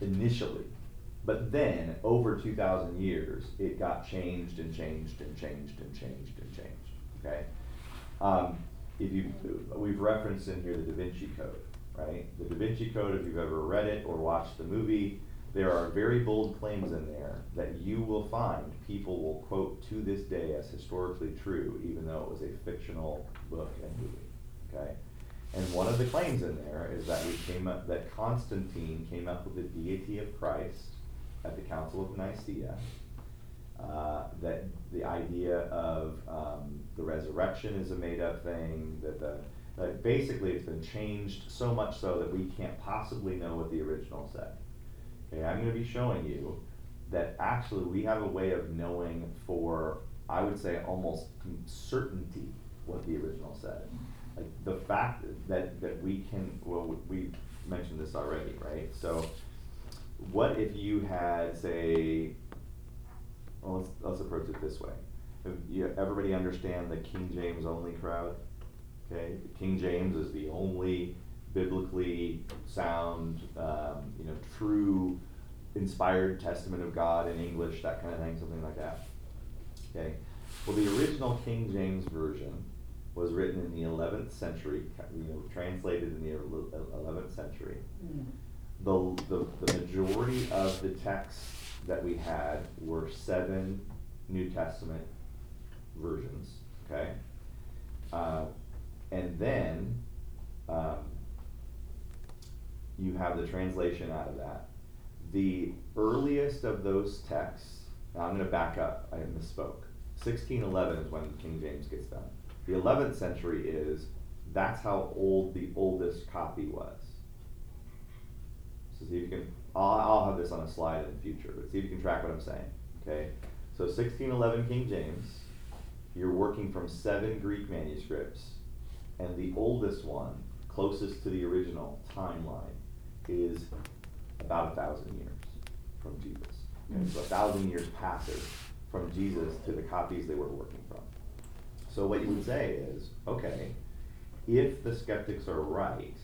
initially? But then, over two thousand years, it got changed and changed and changed and changed and changed, okay? Um, if you, we've referenced in here the Da Vinci Code, right? The Da Vinci Code, if you've ever read it or watched the movie, there are very bold claims in there that you will find people will quote to this day as historically true, even though it was a fictional book and movie, okay? And one of the claims in there is that we came up, that Constantine came up with the deity of Christ at the Council of Nicaea. Uh, that the idea of, um, the resurrection is a made-up thing, that the, like, basically it's been changed so much so that we can't possibly know what the original said. Okay, I'm gonna be showing you that actually we have a way of knowing for, I would say, almost certainty what the original said. Like, the fact that, that we can, well, we- mentioned this already, right? So, what if you had, say, well, let's, let's approach it this way. Everybody understand the King James only crowd? Okay, King James is the only biblically sound, um, you know, true inspired testament of God in English, that kind of thing, something like that. Okay, well, the original King James version was written in the eleventh century, you know, translated in the eleventh century. The, the, the majority of the texts that we had were seven New Testament versions, okay? Uh, and then, um, you have the translation out of that. The earliest of those texts, now I'm gonna back up, I misspoke. Sixteen eleven is when King James gets done. The eleventh century is, that's how old the oldest copy was. So see if you can, I'll, I'll have this on a slide in the future, but see if you can track what I'm saying, okay? So sixteen eleven King James, you're working from seven Greek manuscripts, and the oldest one, closest to the original timeline, is about a thousand years from Jesus. Okay, so a thousand years passes from Jesus to the copies they were working from. So what you would say is, okay, if the skeptics are right,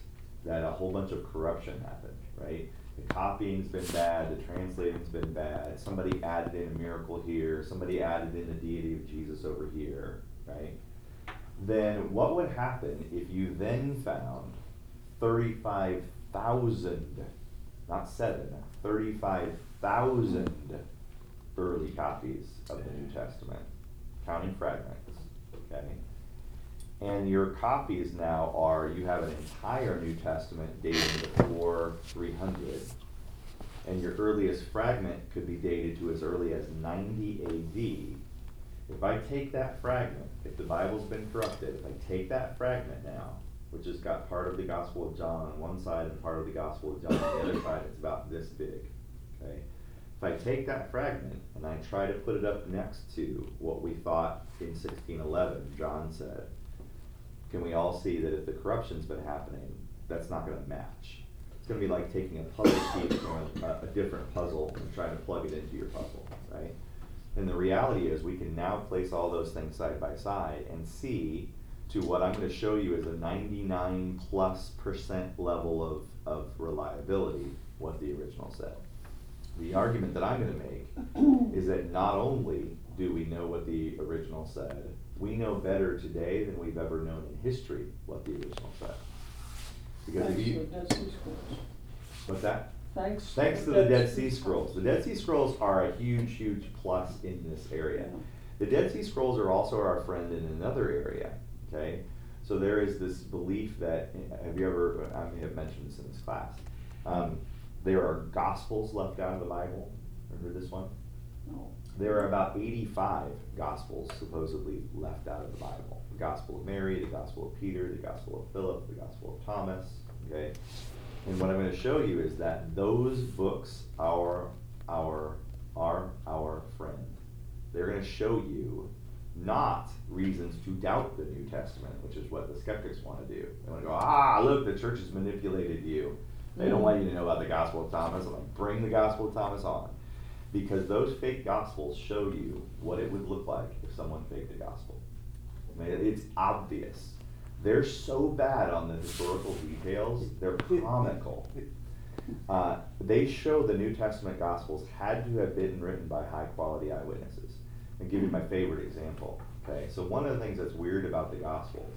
that a whole bunch of corruption happened, right? The copying's been bad, the translating's been bad, somebody added in a miracle here, somebody added in the deity of Jesus over here, right? Then what would happen if you then found thirty-five thousand, not seven, thirty-five thousand early copies of the New Testament, counting fragments, okay? And your copies now are, you have an entire New Testament dated before three hundred. And your earliest fragment could be dated to as early as ninety AD. If I take that fragment, if the Bible's been corrupted, if I take that fragment now, which has got part of the Gospel of John on one side and part of the Gospel of John on the other side, it's about this big, okay? If I take that fragment and I try to put it up next to what we thought in sixteen eleven, John said, can we all see that if the corruption's been happening, that's not gonna match? It's gonna be like taking a puzzle piece from a, a different puzzle and trying to plug it into your puzzle, right? And the reality is, we can now place all those things side by side and see to what I'm gonna show you is a ninety-nine plus percent level of, of reliability, what the original said. The argument that I'm gonna make is that not only do we know what the original said, we know better today than we've ever known in history what the original said. Because if you, what's that? Thanks. Thanks to the Dead Sea Scrolls. The Dead Sea Scrolls are a huge, huge plus in this area. The Dead Sea Scrolls are also our friend in another area, okay? So there is this belief that, have you ever, I may have mentioned this in this class. Um, there are gospels left out of the Bible. Heard this one? No. There are about eighty-five gospels supposedly left out of the Bible. The Gospel of Mary, the Gospel of Peter, the Gospel of Philip, the Gospel of Thomas, okay? And what I'm gonna show you is that those books are our, are our friend. They're gonna show you not reasons to doubt the New Testament, which is what the skeptics wanna do. They wanna go, ah, look, the church has manipulated you. They don't want you to know about the Gospel of Thomas, I'm like, bring the Gospel of Thomas on. Because those fake gospels show you what it would look like if someone faked the gospel. I mean, it's obvious. They're so bad on the historical details, they're comical. Uh, they show the New Testament Gospels had to have been written by high quality eyewitnesses. I'll give you my favorite example. Okay, so one of the things that's weird about the Gospels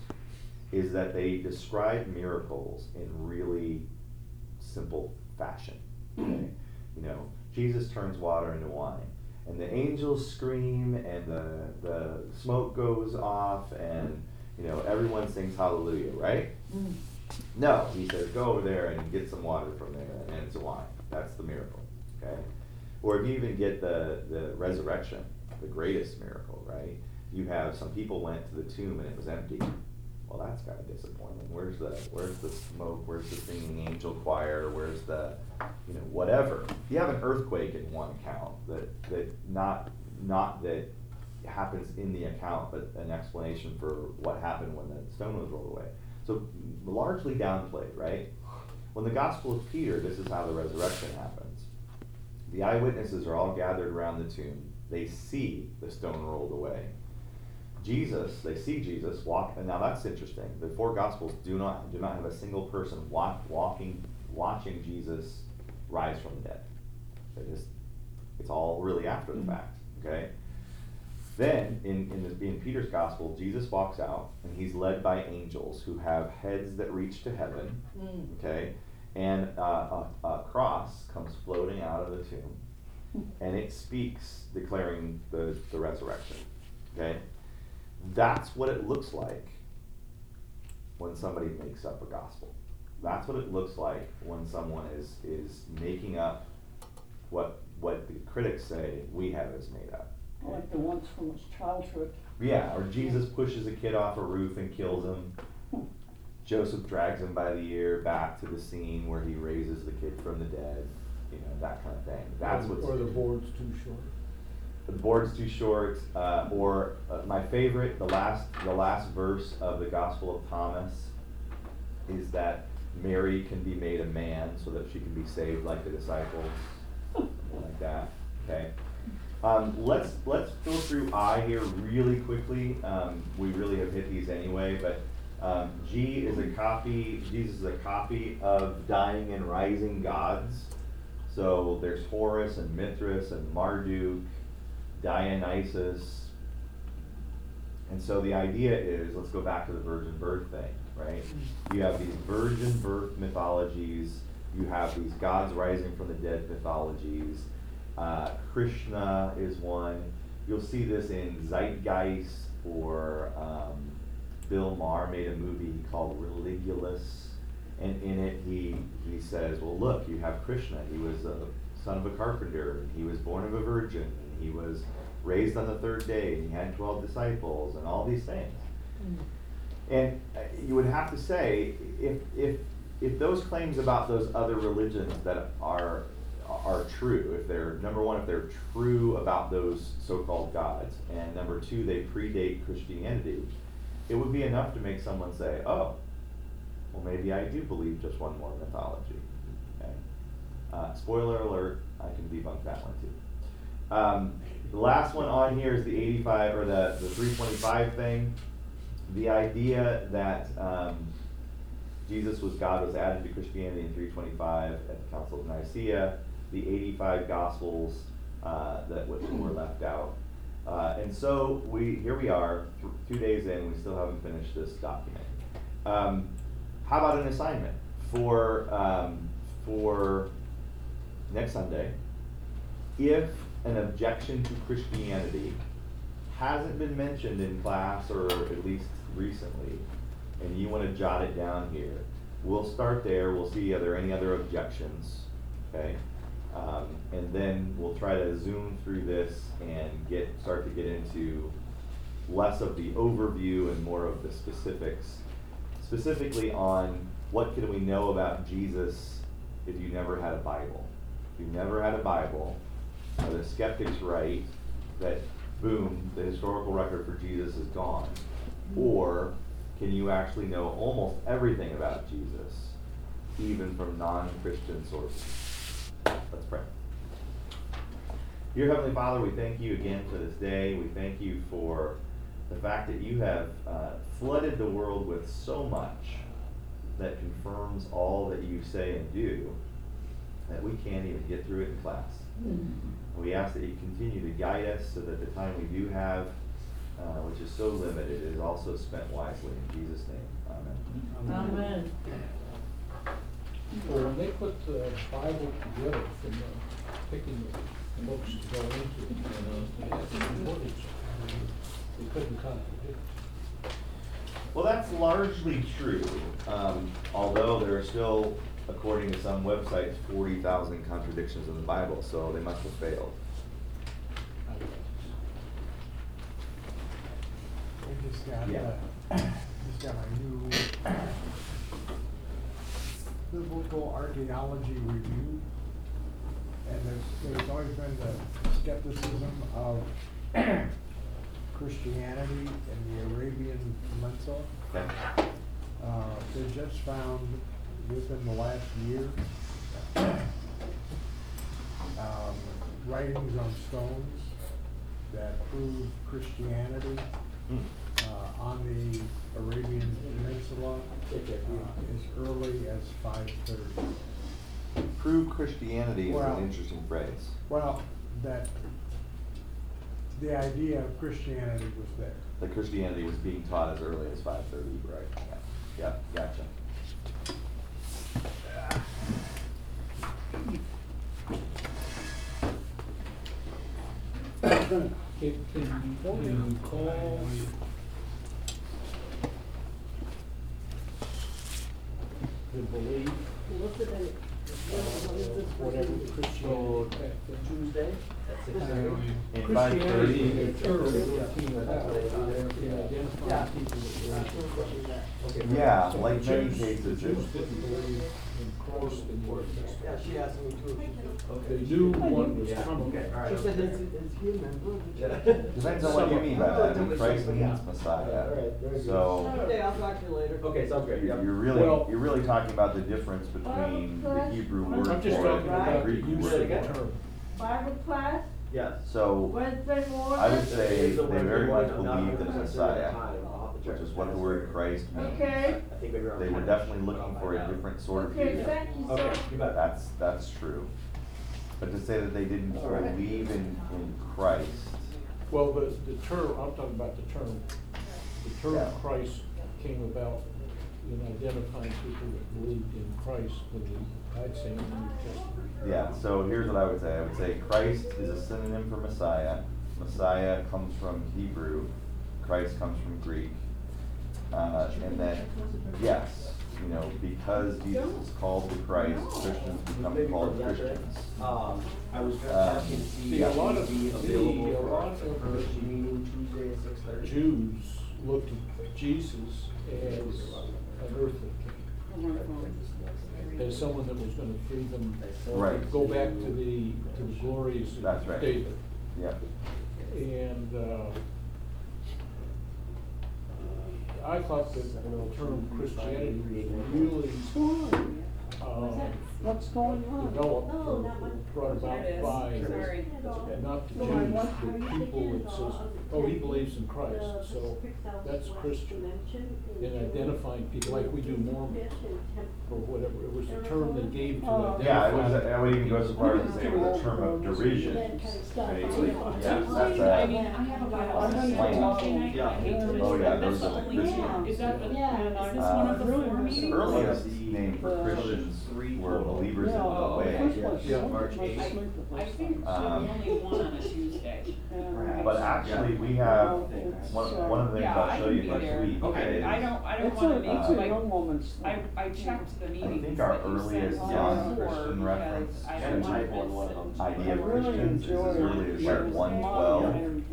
is that they describe miracles in really simple fashion. Okay? You know, Jesus turns water into wine, and the angels scream, and the, the smoke goes off, and you know, everyone sings hallelujah, right? Mm. No, he says, go over there and get some water from there, and it's wine. That's the miracle, okay? Or if you even get the, the resurrection, the greatest miracle, right? You have some people went to the tomb and it was empty. Well, that's kind of disappointing. Where's the where's the smoke? Where's the singing angel choir? Where's the you know whatever? If You have an earthquake in one account that that not not that happens in the account, but an explanation for what happened when the stone was rolled away. So largely downplayed, right? When the Gospel of Peter, this is how the resurrection happens. The eyewitnesses are all gathered around the tomb. They see the stone rolled away. Jesus, they see Jesus walk, and now that's interesting. The four Gospels do not do not have a single person walk, walking, watching Jesus rise from the dead. They just, it's all really after the mm-hmm. fact. Okay. Then in in, the, in Peter's Gospel, Jesus walks out, and he's led by angels who have heads that reach to heaven. Mm. Okay, and uh, a, a cross comes floating out of the tomb, and it speaks, declaring the, the resurrection. Okay, that's what it looks like when somebody makes up a gospel. That's what it looks like when someone is is making up what what the critics say we have is made up. Like the ones from his childhood. Yeah, or Jesus pushes a kid off a roof and kills him. Joseph drags him by the ear back to the scene where he raises the kid from the dead. You know, that kind of thing. That's what's. Or the board's too short. The board's too short, uh, or uh, my favorite, the last, the last verse of the Gospel of Thomas is that Mary can be made a man so that she can be saved like the disciples, like that. Okay. Um, let's let's go through I here really quickly. Um, we really have hit these anyway, but um, G is a copy. Jesus is a copy of dying and rising gods. So there's Horus and Mithras and Marduk, Dionysus. And so the idea is, let's go back to the virgin birth thing, right? You have these virgin birth mythologies. You have these gods rising from the dead mythologies. Uh, Krishna is one. You'll see this in Zeitgeist or um, Bill Maher made a movie called Religulous. And in it, he, he says, well, look, you have Krishna. He was a son of a carpenter. And he was born of a virgin. And he was raised on the third day. And he had 12 disciples and all these things. And uh, you would have to say, if, if, if those claims about those other religions that are, are true, if they're, number one, if they're true about those so-called gods, and number two, they predate Christianity, it would be enough to make someone say, oh, well, maybe I do believe just one more mythology. Okay? Uh, spoiler alert, I can debunk that one too. Um, the last one on here is the 85 or the, the 325 thing. The idea that um, Jesus was God was added to Christianity in 325 at the Council of Nicaea. The 85 Gospels uh, that were left out. Uh, and so we here we are, th- two days in, we still haven't finished this document. Um, how about an assignment for um, for next Sunday? If an objection to Christianity hasn't been mentioned in class or at least recently, and you want to jot it down here, we'll start there. We'll see are there any other objections, okay? Um, and then we'll try to zoom through this and get start to get into less of the overview and more of the specifics, specifically on what can we know about Jesus if you never had a Bible? If you never had a Bible, are the skeptics right that boom, the historical record for Jesus is gone? Or can you actually know almost everything about Jesus, even from non-Christian sources? Let's pray. Dear Heavenly Father, we thank you again for this day. We thank you for the fact that you have uh, flooded the world with so much that confirms all that you say and do that we can't even get through it in class. We ask that you continue to guide us so that the time we do have, uh, which is so limited, is also spent wisely. In Jesus' name, amen. Amen. Well, when they put the Bible together from the, picking the books to go into it, you know, they had some footage. They couldn't contradict. Well, that's largely true, um, although there are still, according to some websites, forty thousand contradictions in the Bible, so they must have failed. I just got, Yeah. uh, just got a new biblical archaeology review. And there's, there's always been the skepticism of Christianity in the Arabian Peninsula. Uh, they just found within the last year, um, writings on stones that prove Christianity, Hmm. On the Arabian Peninsula, uh, as early as five thirty. Prove Christianity is Well- an interesting phrase. Well, that, the idea of Christianity was there. That Christianity was being taught as early as five thirty. Right. Yeah, gotcha. Can, can can you call the belief, Look at it. uh, whatever Christianity back then? Tuesday at six thirty. And five Christianity, thirty, the term that came about, in Yeah. identifying people that were. Okay. yeah, So like the many Jews- cases, The Jews it's- didn't believe in Christ in the Old Yeah, Testament. she asked me too. They knew one was Yeah, coming. okay, all right. She said, is, is he a member of the church? Depends on what you mean by that. I mean, Christ means Yeah. Messiah. All right, very good. So Okay, I'll talk to you later. Okay, sounds great, you're, yep. you're really, Well- you're really talking about the difference between the Hebrew word I'm just for it talking and the about the Greek use word of the for it. term. Bible class, Yes. So Wednesday morning? I would say Today's the they Wednesday very much morning, I'm not believe that 100% certain of the Messiah, time. I'll have to check which is what the word Christ means. Okay, I think maybe around. They were 10. definitely looking oh for a different sort of okay, people. thank you, Okay, sir. you bet. That's, that's true. But to say that they didn't All right. believe in, in Christ, Well, the, the term, I'm talking about the term, the term Christ came about in identifying people that believed in Christ when the, I'd say in the New Testament. yeah, so here's what I would say. I would say Christ is a synonym for Messiah. Messiah comes from Hebrew, Christ comes from Greek. Uh, and then, yes, you know, because Jesus is called the Christ, Christians become Maybe called. Christians. Um, I was just asking to see. See, a if lot you'd of- be see, available a for lot our of first the meeting Tuesday at six thirty. Jews looked at Jesus as an earthly king, as someone that was gonna free them, Right. go back to the, to the glories That's of right. David. Yeah, And, uh, I thought that the term Christianity really, uh, What's going on? developed No, or not much. brought There it about by, Sorry. not the No, I Jews, want- the people that says, oh, he believes in Christ, so that's Christian. In identifying people like we do Mormons or whatever, it was the term they gave to Oh. identify. yeah, it was, I would even go so far as to say it was a term of derision. That of stuff. Right? Yeah. Yeah, that's I mean, a, I have a Bible I study on Tuesday night, Yeah. I hate to Oh, it, yeah, but those that's are the the only, Christian is that, the- Yeah. this one of the four meetings? earliest name for Christians were believers in Yeah, the the way. first place, Yeah, March went to eighth. sleep at I this think time. so, Um, only one on a Tuesday. Yeah. But actually, we have, one, uh, one of the things Yeah, I'll show can you be next there. week Okay. is, I don't, I don't It's wanna a, make, it's a like, young woman's. I, I checked the I meetings think our that you sent earliest before, non-Christian because reference I to don't want type to one miss it. them. idea of really Christians is as early as it. like It was one fun twelve and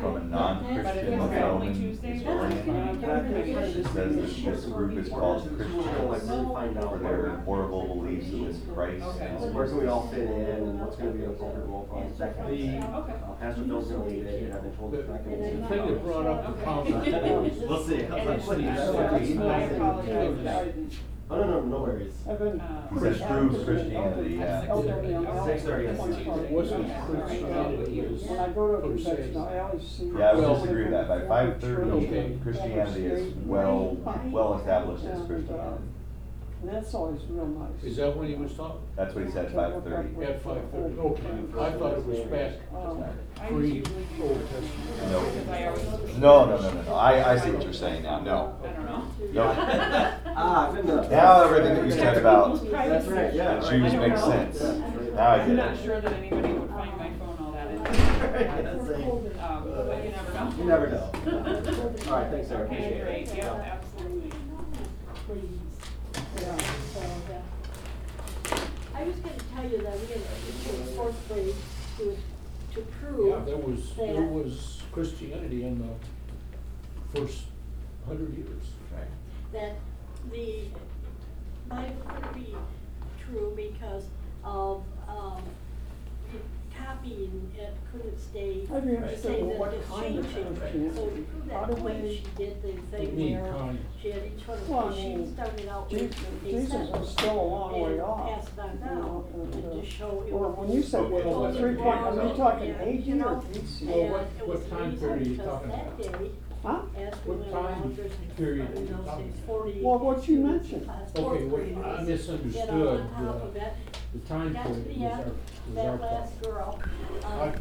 from a non-Christian But if it's Roman Tuesday, historian. that's. It says that this group is called Christians. find out for their horrible beliefs against Christ. Okay. where can we all fit in and what's gonna be an appropriate role for us, that The- Okay. Uh, Pastor Phil's gonna lead it, and I've been told The, it's not gonna the thing that brought up the Okay. pound. We'll see. And it's- Please. I apologize. Oh, no, no, no worries. I've been. Uh, He says through Christianity, yeah. Six thirty. It wasn't Christianity, it was When I go to a convention, I always see. Yeah, I would disagree with that. By five Okay. Christianity is well, well established as Christianity. And that's always real nice. Is that when he was talking? That's what he said, five thirty. At five thirty, okay, I thought it was past Um, I pre usually do Old Testament. No. Because I always. No, no, no, no, no. I, I see what you're saying now. No. I don't know. No. Ah, good enough. Now everything that you said about That's right, yeah. Jews I don't makes sense. Yeah, that's right. Now I I'm get not it. sure that anybody would find my phone all that interesting. Um, but you never know. You never know. All right, thanks, Sarah, appreciate Okay, it. great, yeah, absolutely. Please. Yeah. So, yeah. I was gonna tell you that we had to in fourth grade to, to prove. Yeah, there was, there that- was Christianity in the first hundred years. that the Bible could be true because of, um, it copying, it couldn't stay, I'd be interested say in that what kind of changing. So Christianity. to prove How that do point, they- she did the thing mean where kind. she had each one Well, I of she mean, started out Jesus, with a Jesus sentence was still a long way and off. passed it on you down, know, and, and uh, to show it Well, when you said Okay. well, totally three point, are you talking and, AD you or know, BC? Well, what- and it what was time reason period are you because talking that about? day, Huh? as we What went time around, there's, period are you you know, talking say about? forty. Well, what you students mentioned. class, Okay, fourth what- graders, I get misunderstood, on top uh, of The time got period the was our, end, was that last girl, um,